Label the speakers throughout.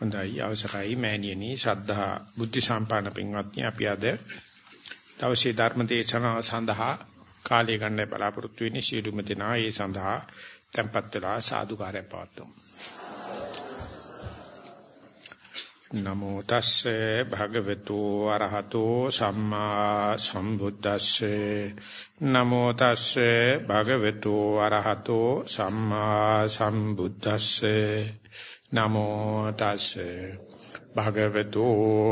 Speaker 1: හොඳයි අවසරයි. මෑණියනි ශ්‍රද්ධා බුද්ධ සම්පන්න පින්වත්නි අපි අද දවසේ ධර්ම දේශනාව සඳහා කාලය ගන්න බලාපොරොත්තු වෙන්නේ සියලුම දෙනා. ඒ සඳහා tempත් වෙලා සාදුකාරය පවත්වමු. නමෝ තස්සේ භගවතු අරහතෝ සම්මා සම්බුද්දස්සේ. නමෝ තස්සේ භගවතු අරහතෝ සම්මා සම්බුද්දස්සේ. නමෝ තස්සේ භගවතු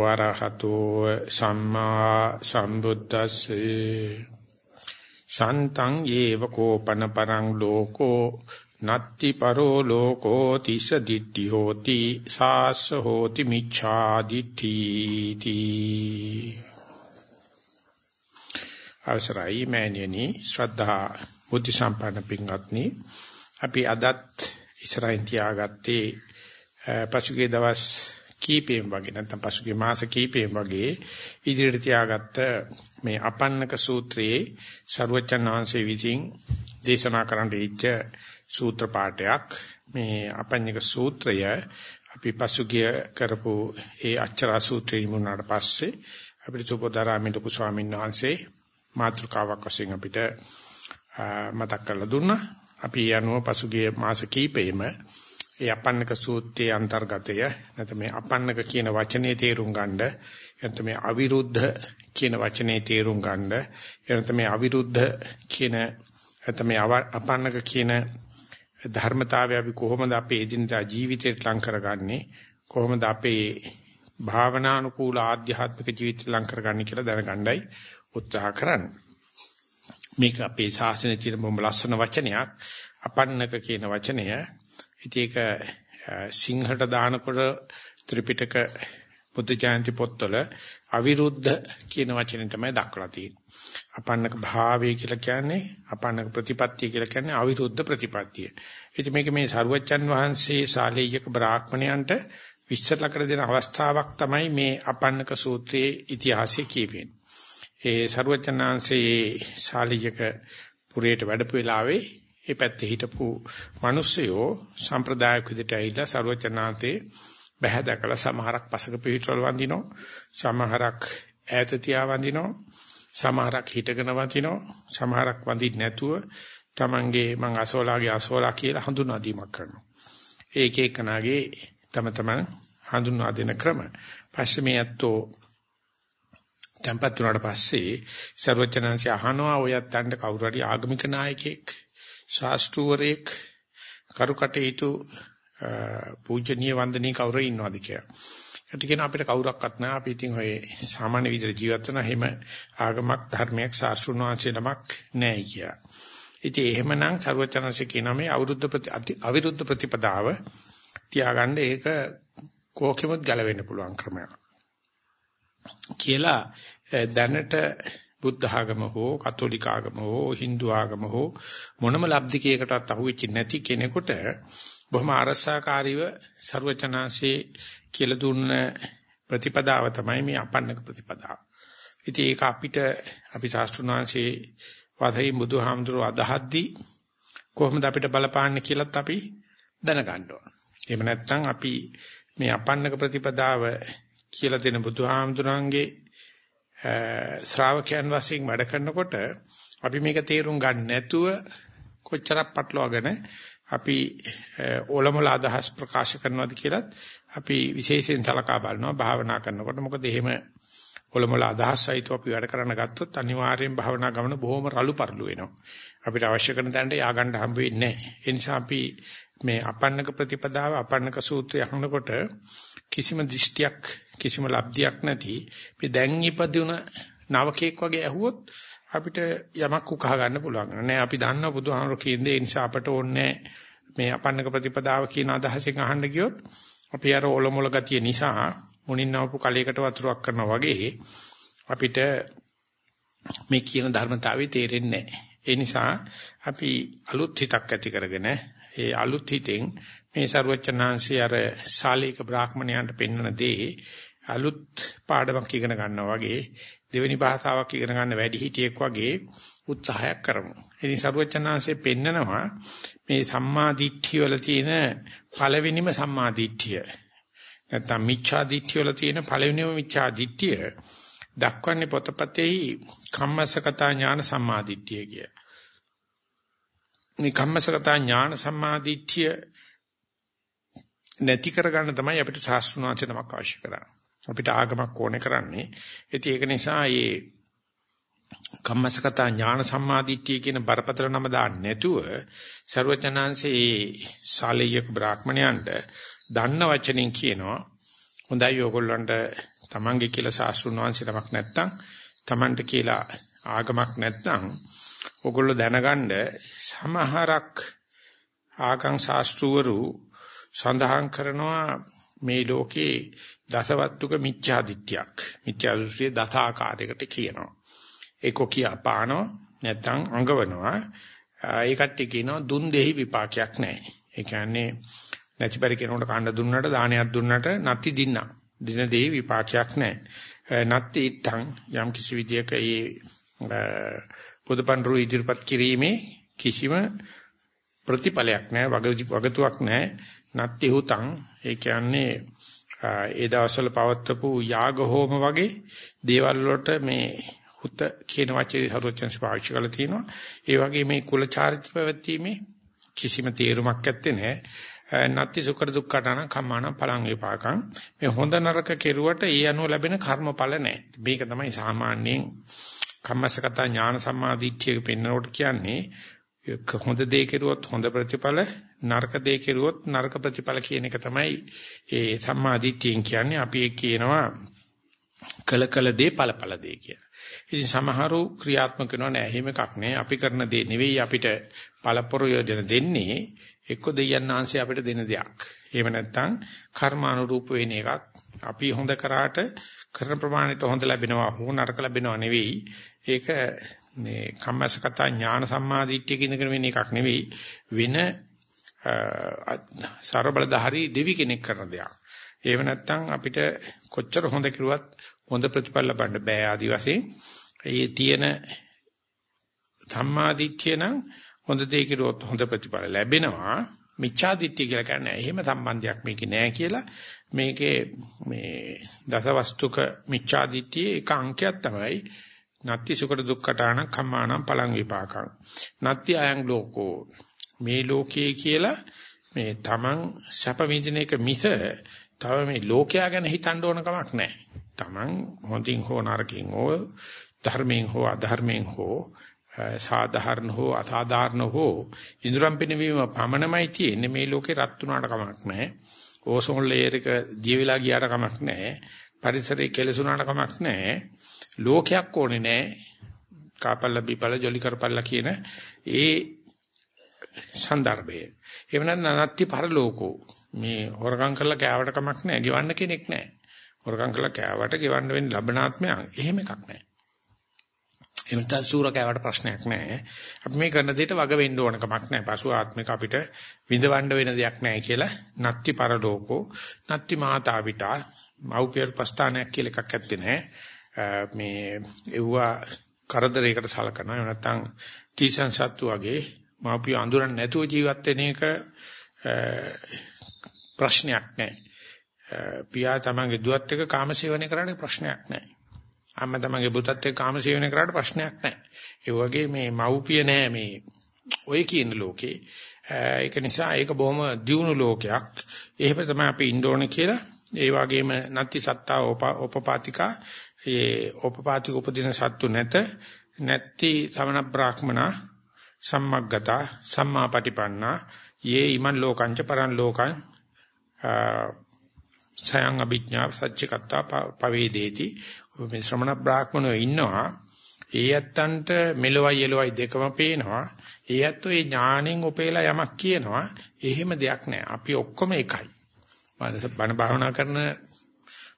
Speaker 1: අරහතෝ සම්මා සම්බුද්දස්සේ සන්තං යේව කෝපන පරං ලෝකෝ නත්ති පරෝ ලෝකෝ තිස දිට්ඨි හෝති සාස්ස හෝති මිච්ඡා දිට්ඨි තී. අවසරයි මෑණියනි ශ්‍රද්ධා බුද්ධ සම්පන්න පින්වත්නි අපි අදත් ඉස්සරහින් තියාගත්තේ පසුගිය දවස් කීපෙන් වගේ නැත්නම් පසුගිය මාස කීපෙන් වගේ ඉදිරියට තියාගත්ත මේ අපන්නක සූත්‍රයේ ਸਰුවචන් වහන්සේ විසින් දේශනා කරන්න දීච්ච සූත්‍ර පාඨයක් මේ අපඤ්ඤක සූත්‍රය අපි පසුගිය කරපු ඒ අච්චරා සූත්‍රය මුණාට පස්සේ අපිට සුබෝධාරාමේ ලොකු ස්වාමීන් වහන්සේ මාතෘකාවක් වශයෙන් අපිට මතක් කරලා දුන්නා. අපි යනුව පසුගිය මාස කීපෙම ඒ අපන්නක සූත්‍රයේ අන්තර්ගතය. නැත්නම් මේ අපන්නක කියන වචනේ තේරුම් ගන්න නැත්නම් මේ අවිරුද්ධ කියන වචනේ තේරුම් ගන්න නැත්නම් මේ අවිරුද්ධ කියන නැත්නම් මේ අපන්නක කියන ධර්මතාවය අපි කොහොමද අපේ එදිනදා ජීවිතයට ලං කරගන්නේ කොහොමද අපේ භාවනානුකූල ආධ්‍යාත්මික ජීවිතය ලං කරගන්නේ කියලා දැනගන්නයි උත්සාහ කරන්නේ. මේක අපේ ශාසනයේ තියෙන බොහොම ලස්සන වචනයක්. අපන්නක කියන වචනය ඉතින් ඒක සිංහලට දානකොට ත්‍රිපිටක බුද්ධ ජයන්ති පොත්වල අවිරුද්ධ කියන වචනේ තමයි දක්වලා තියෙන්නේ. අපන්නක භාවය කියලා කියන්නේ අපන්නක ප්‍රතිපත්තිය කියලා කියන්නේ අවිරුද්ධ ප්‍රතිපත්තිය. ඉතින් මේක මේ සරුවච්චන් වහන්සේ ශාලීයක බ්‍රාහ්මණයන්ට විස්තරලා කර දෙන අවස්ථාවක් තමයි මේ අපන්නක සූත්‍රයේ ඉතිහාසය කියවෙන්නේ. ඒ සරුවච්චන්හන්සේ ශාලීයක පුරේට වැඩපු වෙලාවේ ඒ පැත්තේ හිටපු මිනිස්සයෝ සම්ප්‍රදායක් විදිහට ඇවිල්ලා ਸਰවචනාතේ බැහැ දැකලා සමහරක් පසක පිහිටවල වඳිනවා සමහරක් ඈත තියා වඳිනවා සමහරක් හිටගෙන වඳිනවා සමහරක් වඳින්න නැතුව Tamange මං අසෝලාගේ අසෝලා කියලා හඳුනා දීමක් කරනවා. ඒක එක්කනාගේ තම තමන් හඳුනා දෙන ක්‍රම. පස්සේ මේ ඇත්තෝ tempat උනාට පස්සේ ਸਰවචනංශය අහනවා ඔයත් අඬ කවුරු හරි ආගමික නායකයෙක් ශාස්ත්‍රූවරයෙක් කරුකටේතු පූජනීය වන්දනීය කවුරු ඉන්නවද කියලා. ඒකට කියන අපිට කවුරක්වත් නැහැ. අපි ඉතින් ඔය සාමාන්‍ය විදිහට ජීවත් වෙන හැම ආගමක් ධර්මයක් ශාස්ත්‍රුණාංශේ නමක් නැහැ කියලා. ඉතින් එහෙමනම් ਸਰවචනanse කියන මේ අවුරුද්ද අවිරුද්ධ ප්‍රතිපදාව තියාගන්න ඒක කෝකෙමුත් ගැලවෙන්න පුළුවන් ක්‍රමයක්. කියලා දැනට බුද්ධ ආගම හෝ කතෝලික ආගම හෝ Hindu ආගම හෝ මොනම ලබ්ධිකයකටත් අහුවෙච්ච නැති කෙනෙකුට බොහොම අරසාකාරීව ਸਰවචනාංශේ කියලා දුන්න ප්‍රතිපදාව තමයි මේ අපන්නක ප්‍රතිපදාව. ඉතින් ඒක අපිට අපි ශාස්ත්‍රුණාංශේ වතයි බුදුහාමුදුරුව අදහද්දී කොහොමද අපිට බලපාන්නේ කියලාත් අපි දැනගන්න ඕන. එහෙම නැත්නම් අපි මේ අපන්නක ප්‍රතිපදාව කියලා දෙන බුදුහාමුදුරන්ගේ ශ්‍රාවකයන් වශයෙන් වැඩ කරනකොට අපි මේක තේරුම් ගන්න නැතුව කොච්චරක් පටලවාගෙන අපි ඕලමල අදහස් ප්‍රකාශ කරනවද කියලත් අපි විශේෂයෙන් සලකා බලනවා භාවනා කරනකොට මොකද එහෙම ඔලොමල අදහස් සහිතව අපි වැඩ කරන්න ගත්තොත් අනිවාර්යෙන් භාවනා ගමන බොහොම රළු පරළු වෙනවා. අපිට අවශ්‍ය කරන තැනට ය아가න්න හම්බ වෙන්නේ නැහැ. ඒ නිසා අපි මේ අපන්නක ප්‍රතිපදාව අපන්නක සූත්‍රය අහනකොට කිසිම දෘෂ්ටියක් කිසිම ලබ්ධියක් නැති මේ දැන් ඉපදුන නවකෙක් වගේ ඇහුවොත් අපිට යමක් උකහා ගන්න පුළුවන්. නෑ අපි දන්නවා බුදුහාමර කියන්නේ ඒ නිසා අපට ඕනේ මේ අපන්නක ප්‍රතිපදාව කියන අදහසෙන් අහන්න ගියොත් අපි අර ඔලොමොල ගතිය නිසා මුණින් නවපු කලයකට වතුරක් කරනවා වගේ අපිට මේ කියන ධර්මතාවය තේරෙන්නේ නැහැ. ඒ නිසා අපි අලුත් හිතක් ඇති කරගෙන ඒ අලුත් හිතෙන් මේ ਸਰුවචනාංශي අර ශාලීක බ්‍රාහ්මණයන්ට පෙන්වන දේ අලුත් පාඩමක් ඉගෙන ගන්නවා වගේ දෙවෙනි භාෂාවක් ඉගෙන ගන්න වැඩි හිටියෙක් වගේ උත්සාහයක් කරමු. ඉතින් ਸਰුවචනාංශේ පෙන්නනවා මේ සම්මා දිට්ඨිය වල තියෙන පළවෙනිම සම්මා දිට්ඨිය. නැත්නම් මිච්ඡා දිට්ඨිය වල තියෙන පළවෙනිම මිච්ඡා දිට්ඨිය දක්වන්නේ පොතපතේ කම්මසකතා ඥාන සම්මා දිට්ඨිය කියලා. කම්මසකතා ඥාන සම්මාදිට්ඨිය නැති කරගන්න තමයි අපිට ශාස්ත්‍රඥාච නමක් අවශ්‍ය කරන්නේ. අපිට ආගමක් ඕනේ කරන්නේ. ඉතින් ඒක නිසා මේ කම්මසකතා ඥාන සම්මාදිට්ඨිය කියන බරපතල නම දාන්න නැතුව ਸਰවචනාංශේ ශාලීයක බ්‍රාහ්මණයන්ට දන්න වචනෙන් කියනවා හොඳයි ඔයගොල්ලන්ට තමන්ගේ කියලා සාස්ෘණ වංශේ තමක් නැත්තම් තමන්ට කියලා ආගමක් නැත්තම් ඔයගොල්ලෝ දැනගන්න සමහරක් ආගම් ශාස්ත්‍රවරු සඳහන් කරනවා මේ ලෝකේ දසවත්තුක මිච්ඡාදිත්‍යක් මිච්ඡාදෘෂ්ටිය දතාකාරයකට කියනවා. ඒක කියා පානවා නැත්තම් අඟවනවා. ඒ කට්ටිය කියනවා දුන් දෙහි විපාකයක් නැහැ. ඒ කියන්නේ නැති පරි කෙනෙකුට කන්න දුන්නට දානයක් දුන්නට නැති දින්න දින දෙහි විපාකයක් නැහැ. නැත්ති ඉත්තං යම් කිසි විදියක ඒ පොදුපන්රු ඉදිරිපත් කිරීමේ කිසිම ප්‍රතිඵලයක් නැහැ වගතුවක් නැහැ නත්ති හුතං ඒ කියන්නේ ඒ දවස්වල පවත්වපු යාග හෝම වගේ දේවල් වලට මේ හුත කියන වචනේ සරුවචන්ස් පාවිච්චි කරලා තිනවා ඒ වගේ මේ කුල චාරිත්‍ර පැවැත්ීමේ කිසිම තේරුමක් නැත්තේ නෑ. නත්ති සුකර දුක්ඛටන කම්මාන පලං විපාකං. මේ හොඳ නරක කෙරුවට ඒ අනුව ලැබෙන කර්මඵල නෑ. මේක තමයි සාමාන්‍යයෙන් කම්මසගත ඥාන සම්මාදිට්ඨියක පෙන්වනකොට කියන්නේ හොඳ දේ කෙරුවොත් හොඳ ප්‍රතිඵල නරක දේ කෙරුවොත් නරක ප්‍රතිඵල කියන එක තමයි ඒ සම්මාදිට්ඨියෙන් කියන්නේ අපි ඒ කියනවා කල කල දේ ඵලඵල දේ කියලා. ඉතින් සමහරු ක්‍රියාත්මක කරනවා නෑ එහෙම එකක් නෑ අපි කරන දේ නෙවෙයි අපිට ඵල ප්‍රයෝජන දෙන්නේ එක්ක දෙයයන් ආංශය අපිට දෙන දෙයක්. එහෙම නැත්නම් කර්මානුරූප වෙන එකක්. අපි හොඳ කරාට කරන ප්‍රමාණයට හොඳ ලැබෙනවා හෝ නරක ලැබෙනවා නෙවෙයි. ඒක මේ කම්මසකත ඥාන සම්මාදිට්ඨිය කියන වෙන එකක් නෙවෙයි. වෙන සරබලධාරී දෙවි කෙනෙක් කරන දෙයක්. එහෙම නැත්නම් අපිට කොච්චර හොඳ කිරුවත් හොඳ ප්‍රතිඵල ලබන්න බෑ ආදි වශයෙන්. ඒ තියෙන සම්මාදිට්ඨිය නම් හොඳ දේ කිරුවොත් හොඳ ප්‍රතිඵල ලැබෙනවා. මිච්ඡාදිට්ඨිය කියලා කියන්නේ එහෙම සම්බන්ධයක් මේකේ නෑ කියලා. මේකේ මේ දසවස්තුක මිච්ඡාදිට්ඨියේ එක අංකයක් තමයි නත්ති සුකර දුක්ඛටාන කම්මානම් පලං විපාකං. නත්ති අයං ලෝකෝ මේ ලෝකයේ කියලා මේ Taman සැප විඳින එක මිස තව මේ ලෝකයා ගැන හිතන්න ඕන කමක් නැහැ. Taman හොඳින් හෝ නරකින් හෝ ධර්මයෙන් හෝ අධර්මයෙන් හෝ සාධාරණ හෝ අසාධාරණ හෝ ඉදරම් පිනවීම පමණමයි තියෙන්නේ මේ ලෝකේ රත් වුණාට කමක් නැහැ. ඕසෝන් ලේයර් එක දිය වෙලා ගියාට කමක් නැහැ. පරිසරය කෙලසුණාට කමක් නැහැ. ලෝකයක් ඕනේ නැහැ. කාපල්ල බිපල ජොලි කරපල්ල කියන ඒ සන්දර්භය. එහෙම නැත්නම් අනත්ති පරලෝකෝ. මේ හොරකම් කරලා කෑවට කමක් නැහැ. ගෙවන්න කෙනෙක් නැහැ. හොරකම් කරලා කෑවට ගෙවන්න වෙන්නේ ලබනාත්මයක්. එහෙම එකක් නැහැ. එහෙම නැත්නම් සූර කෑවට ප්‍රශ්නයක් නැහැ. අපි මේ කරන දෙයට වග වෙන්න ඕන කමක් නැහැ. පසු ආත්මික අපිට විඳවන්න වෙන දෙයක් නැහැ කියලා නත්ති පරලෝකෝ නත්ති මාතා විතා මෞඛ්‍ය ප්‍රස්ථානයක් කියලා එකක් ඇත්තේ නැහැ. මේ එවුවා කරදරයකට සලකනවා. එහෙම නැත්නම් තීසන් සත්තු වගේ මාපිය අඳුරන්නේ නැතුව ජීවත් වෙන එක ප්‍රශ්නයක් නෑ. පියා තමන්ගේ දුවත් එක්ක කාමසේවනය කරන්නේ ප්‍රශ්නයක් නෑ. අම්මා තමන්ගේ පුතත් එක්ක කාමසේවනය කරාට ප්‍රශ්නයක් නෑ. ඒ වගේ මේ මව්පිය නෑ මේ ඔය කියන ලෝකේ. ඒක නිසා ඒක බොහොම දියුණු ලෝකයක්. එහෙම තමයි අපි ඉන්න ඕනේ කියලා. ඒ වගේම නැති සත්තා උපපාතිකා ඒ උපපාතික උපදින සත්තු නැත. නැත්ති සමන බ්‍රාහ්මනා සම්මග්ගතා සම්මාපටිපන්නා යේ ඉමන් ලෝකංච පරන් ලෝකං සයං අභිඥා සච්චිකත්තා පවේදේති. මේ ශ්‍රමණ බ්‍රාහ්මණයෝ ඉන්නවා. ඒ ඇත්තන්ට මෙලොවයි එලොවයි දෙකම පේනවා. ඒ ඇත්තෝ ඒ ඥාණයෙන් උපේලා යමක් කියනවා. එහෙම දෙයක් නැහැ අපි ඔක්කොම එකයි. බණ භාවනා කරන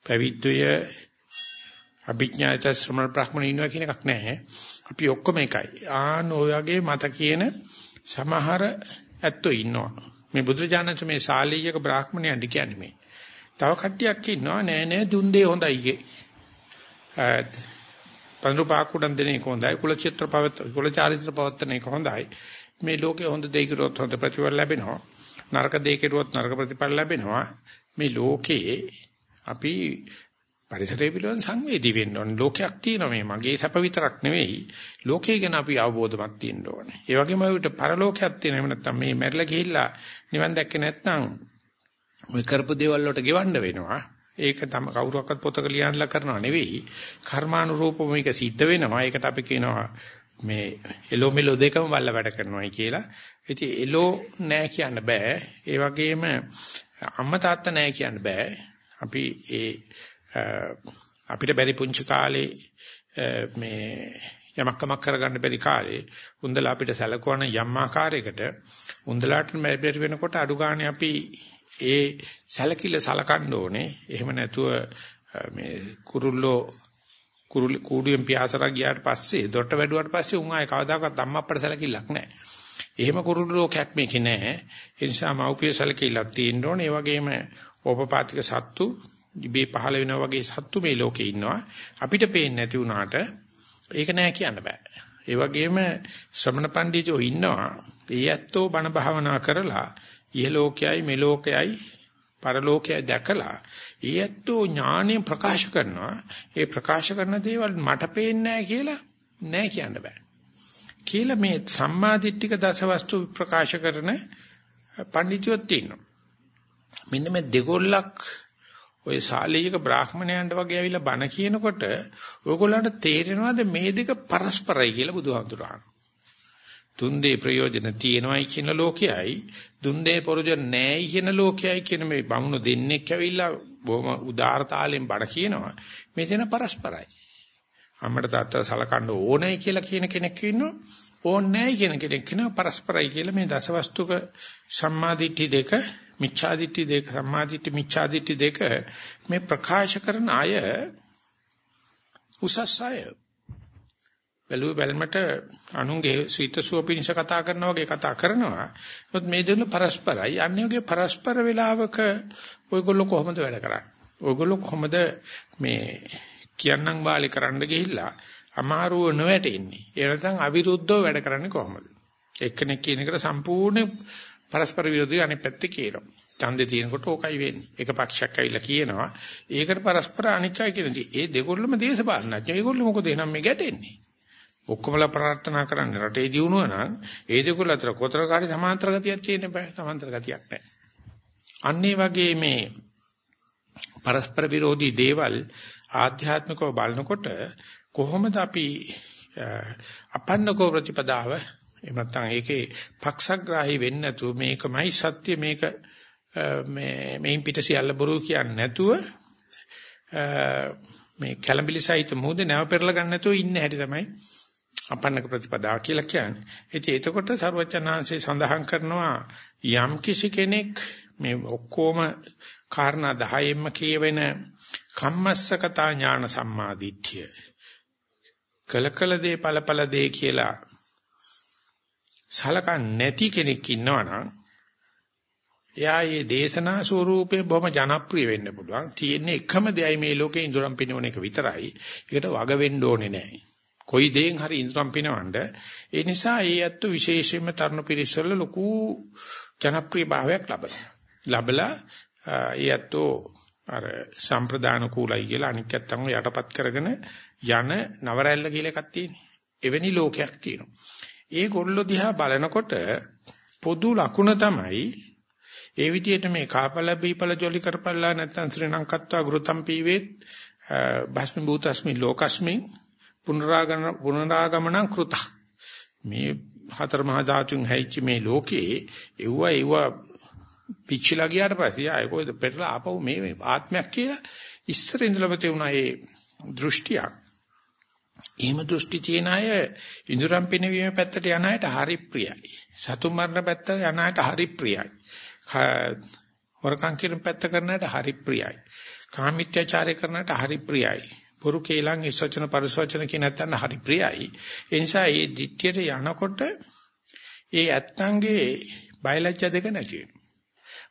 Speaker 1: පැවිද්දය අභිඥාච ශ්‍රමණ බ්‍රාහ්මණ ඉන්නවා කියන එකක් නැහැ. අපි ඔක්කොම එකයි. ආන ඔයගේ මත කියන සමහර ඇත්තෝ ඉන්නවා. මේ බුදුරජාණන් මේ ශාලීයක බ්‍රාහ්මණයන්ට කියන්නේ මේ. තව කට්ටියක් ඉන්නවා නෑ නෑ දුන් දෙය හොඳයි. පඳුරු පාකුඩන් දෙන එක හොඳයි. කුල චිත්‍ර පවත්ත කුල චාරිත්‍ර පවත්තන එක හොඳයි. මේ ලෝකේ හොඳ දෙයකට හොඳ ප්‍රතිඵල ලැබෙනවා. නරක දෙයකට නරක ප්‍රතිඵල ලැබෙනවා. මේ ලෝකේ අපි පරිසරය පිළිබඳ සංවේදී වෙන්න ඕනේ. ලෝකයක් තියෙනවා මේ මගේ සැප විතරක් නෙවෙයි. ලෝකය ගැන අපි අවබෝධමත් තියෙන්න ඕනේ. ඒ වගේම අපිට පරලෝකයක් තියෙනවා. එහෙම නැත්නම් මේ මැරිලා ගිහිල්ලා නිවන් දැක්කේ නැත්නම් ඔය කරපු දේවල් වලට ගෙවන්න වෙනවා. ඒක තම කවුරුවක්වත් පොතක ලියන්නලා කරනව නෙවෙයි. කර්මානුරූපව මේක සිද්ධ වෙනවා. ඒකට අපි කියනවා මේ එලෝ මෙලෝ දෙකම බල්ල වැඩ කරනවායි කියලා. ඉතින් එලෝ නෑ කියන්න බෑ. ඒ වගේම අම්මා තාත්තා නෑ කියන්න බෑ. අපි ඒ අපිට බැරි පුංචි කාලේ මේ යමක් කමක් කරගන්න බැරි කාලේ උන්දලා අපිට සැලකුවන යම් ආකාරයකට උන්දලාට බැරි වෙනකොට අඩු ගානේ අපි ඒ සැලකිල්ල සලකන්න ඕනේ. එහෙම නැතුව මේ කුරුල්ලෝ කුරුළු කූඩුවෙන් පියාසරක් ගියාට පස්සේ දොට්ට වැඩුවාට පස්සේ උන් ආයේ කවදාකවත් අම්මා අප්පට සැලකිල්ලක් නැහැ. එහෙම කුරුළු ලෝකයක් මේකේ නැහැ. ඒ නිසා මව්පිය සැලකිල්ලක් තියෙන්න ඕනේ. ඒ වගේම ඕපපාතික සත්තු ඉබේ පහළ වෙනා වගේ සත්තු මේ ලෝකේ ඉන්නවා. අපිට පේන්නේ නැති වුණාට ඒක නෑ කියන්න බෑ. ඒ වගේම ශ්‍රමණ පඬිතුෝ ඉන්නවා. ඒ ඇත්තෝ බණ භාවනා කරලා ඉහලෝකයයි මෙලෝකයයි පරලෝකයයි දැකලා ඒ ඇත්තෝ ඥාණය ප්‍රකාශ කරනවා. ඒ ප්‍රකාශ කරන දේවල් මට පේන්නේ කියලා නෑ කියන්න බෑ. කියලා මේ සම්මාදිට්ඨික දසවස්තු ප්‍රකාශ කරන පඬිතුයොත් ඉන්නවා. මෙන්න මේ දෙගොල්ලක් ඔය ශාලීයක බ්‍රාහ්මණයන්ට වගේ ඇවිල්ලා බණ කියනකොට ඔයගොල්ලන්ට තේරෙනවද මේ දෙක පරස්පරයි කියලා බුදුහාමුදුරුවෝ තුන්දේ ප්‍රයෝජන තියෙනවයි කියන ලෝකයයි දුන්දේ ප්‍රයෝජන නැයි කියන ලෝකයයි කියන මේ බමුණු දෙන්නෙක් ඇවිල්ලා බොහොම උදාාරතාලෙන් බණ කියනවා. මේ දෙන පරස්පරයි. අම්මට තාත්තා සලකන්න ඕනේ කියලා කියන කෙනෙක් ඉන්නවා. ඕනේ නැහැ කියන කෙනෙක් ඉන්නවා. පරස්පරයි කියලා මේ දසවස්තුක සම්මාදිට්ඨි දෙක මිච්ඡාදිට්ඨි දෙක සම්මාදිට්ඨි මිච්ඡාදිට්ඨි දෙක මේ ප්‍රකාශ කරන අය උසස් අය බැලුව බැලමට අනුන්ගේ සීතසුව පිණිස කතා කරනවා වගේ කතා කරනවා. මොකද මේ දෙන්න පරස්පරයි. අන්‍යෝගේ පරස්පර වේලාවක ඔයගොල්ලෝ කොහොමද වැඩ කරන්නේ? ඔයගොල්ලෝ කොහොමද මේ කියන්නම් වාලේ කරන්න ගිහිල්ලා අමාරුව නොවැටෙන්නේ? ඒ නැත්නම් අවිරුද්ධව වැඩ කරන්නේ කොහොමද? එක්කෙනෙක් කියන එකට සම්පූර්ණ පරස්පර විරෝධී අනිත් පැත්තේ කියනවා. ඡන්දේ තියෙනකොට ඕකයි වෙන්නේ. එක පක්ෂයක් ඇවිල්ලා කියනවා. ඒකට පරස්පර අනිකයි කියන්නේ. ඒ දෙකොල්ලම දේශපාලනඥයෝ. ඒගොල්ලෝ මොකද එහෙනම් මේ ගැටෙන්නේ? ඔක්කොමලා ප්‍රාර්ථනා කරන්නේ රටේ දියුණුව නම් ඒ දෙකොල්ල අතර කොතරකාරී සමාන්තර ගතියක් තියෙන්න බෑ. සමාන්තර ගතියක් නැහැ. අන්න වගේ මේ පරස්පර විරෝධී දේවල් ආධ්‍යාත්මිකව බලනකොට කොහොමද අපි අපන්නකෝ ප්‍රතිපදාව එහෙම නැත්නම් ඒකේ පක්ෂග්‍රාහී වෙන්නේ නැතුව මේකමයි සත්‍ය මේක මේ මේන් පිට සියල්ල බොරු කියන්නේ නැතුව මේ කැළඹිලි සහිත මොහොත නැව පෙරලා ගන්න නැතුව ඉන්න හැටි තමයි අපන්නක ප්‍රතිපදාව කියලා කියන්නේ. ඉතින් එතකොට සර්වචනාංශේ සඳහන් කරනවා යම් කිසි කෙනෙක් මේ ඔක්කොම කාරණා 10ෙන්ම කියවෙන කම්මස්සකතා ඥාන සම්මාදිට්ඨිය කලකල දේ ඵලඵල දේ කියලා සලකන්නේ නැති කෙනෙක් ඉන්නවනම් එයා මේ දේශනා ස්වරූපේ බොහොම ජනප්‍රිය වෙන්න පුළුවන්. තියෙන්නේ එකම දෙයයි මේ ලෝකේ ඉඳුරම් පිනවන එක විතරයි. ඒකට වග වෙන්න ඕනේ නැහැ. කොයි දෙයෙන් හරි ඉඳුරම් පිනවන්න. ඒ නිසා ඒ ඇත්ත විශේෂයෙන්ම තරුණ පිරිසවල ලොකු ජනප්‍රිය භාවයක් ලබනවා. ලබලා ඒ ඇත්තෝ අර සම්ප්‍රදාන කූලයි කියලා අනික් ඇත්තම යටපත් කරගෙන යන නවරැල්ල කියලා එකක් තියෙනවා. එවැනි ලෝකයක් තියෙනවා. ඒ ගොල්ලෝ දිහා බලනකොට පොදු ලකුණ තමයි ඒ විදිහට මේ කාපල බීපල ජොලි කරපල්ලා නැත්නම් ශ්‍රී ලංකත්වා ගෘතම් පීවේත් භස්මි භූතස්මි ලෝකස්මි පුනරාගමන පුනරාගමන කෘත. මේ හතර මහා ධාතුන් හැයිච්ච මේ ලෝකේ එව්ව එව්ව පිච්චිලා ගියාට පස්සේ ආයෙ කොහෙද පෙරලා ආපහු මේ ආත්මයක් කියලා ඉස්සර ඉඳලම තියුණා ඒ දෘෂ්ටියක්. එහෙම දෘෂ්ටි තියෙන අය ඉඳුරම් පිනවීම පැත්තට යන අයට හරි ප්‍රියයි. සතුන් මරණ පැත්තට යන අයට හරි ප්‍රියයි. හොරකම් කිරීම පැත්ත කරන අයට හරි ප්‍රියයි. කාමීත්‍යචාරය කරන අයට හරි ප්‍රියයි. පුරු කේලං ඉස්සචන පරිසවචන කියන නැත්තන් හරි ප්‍රියයි. ඒ නිසා මේ දිට්ඨියට යනකොට ඒ ඇත්තන්ගේ බයලජ්‍ය දෙක නැති වෙනවා.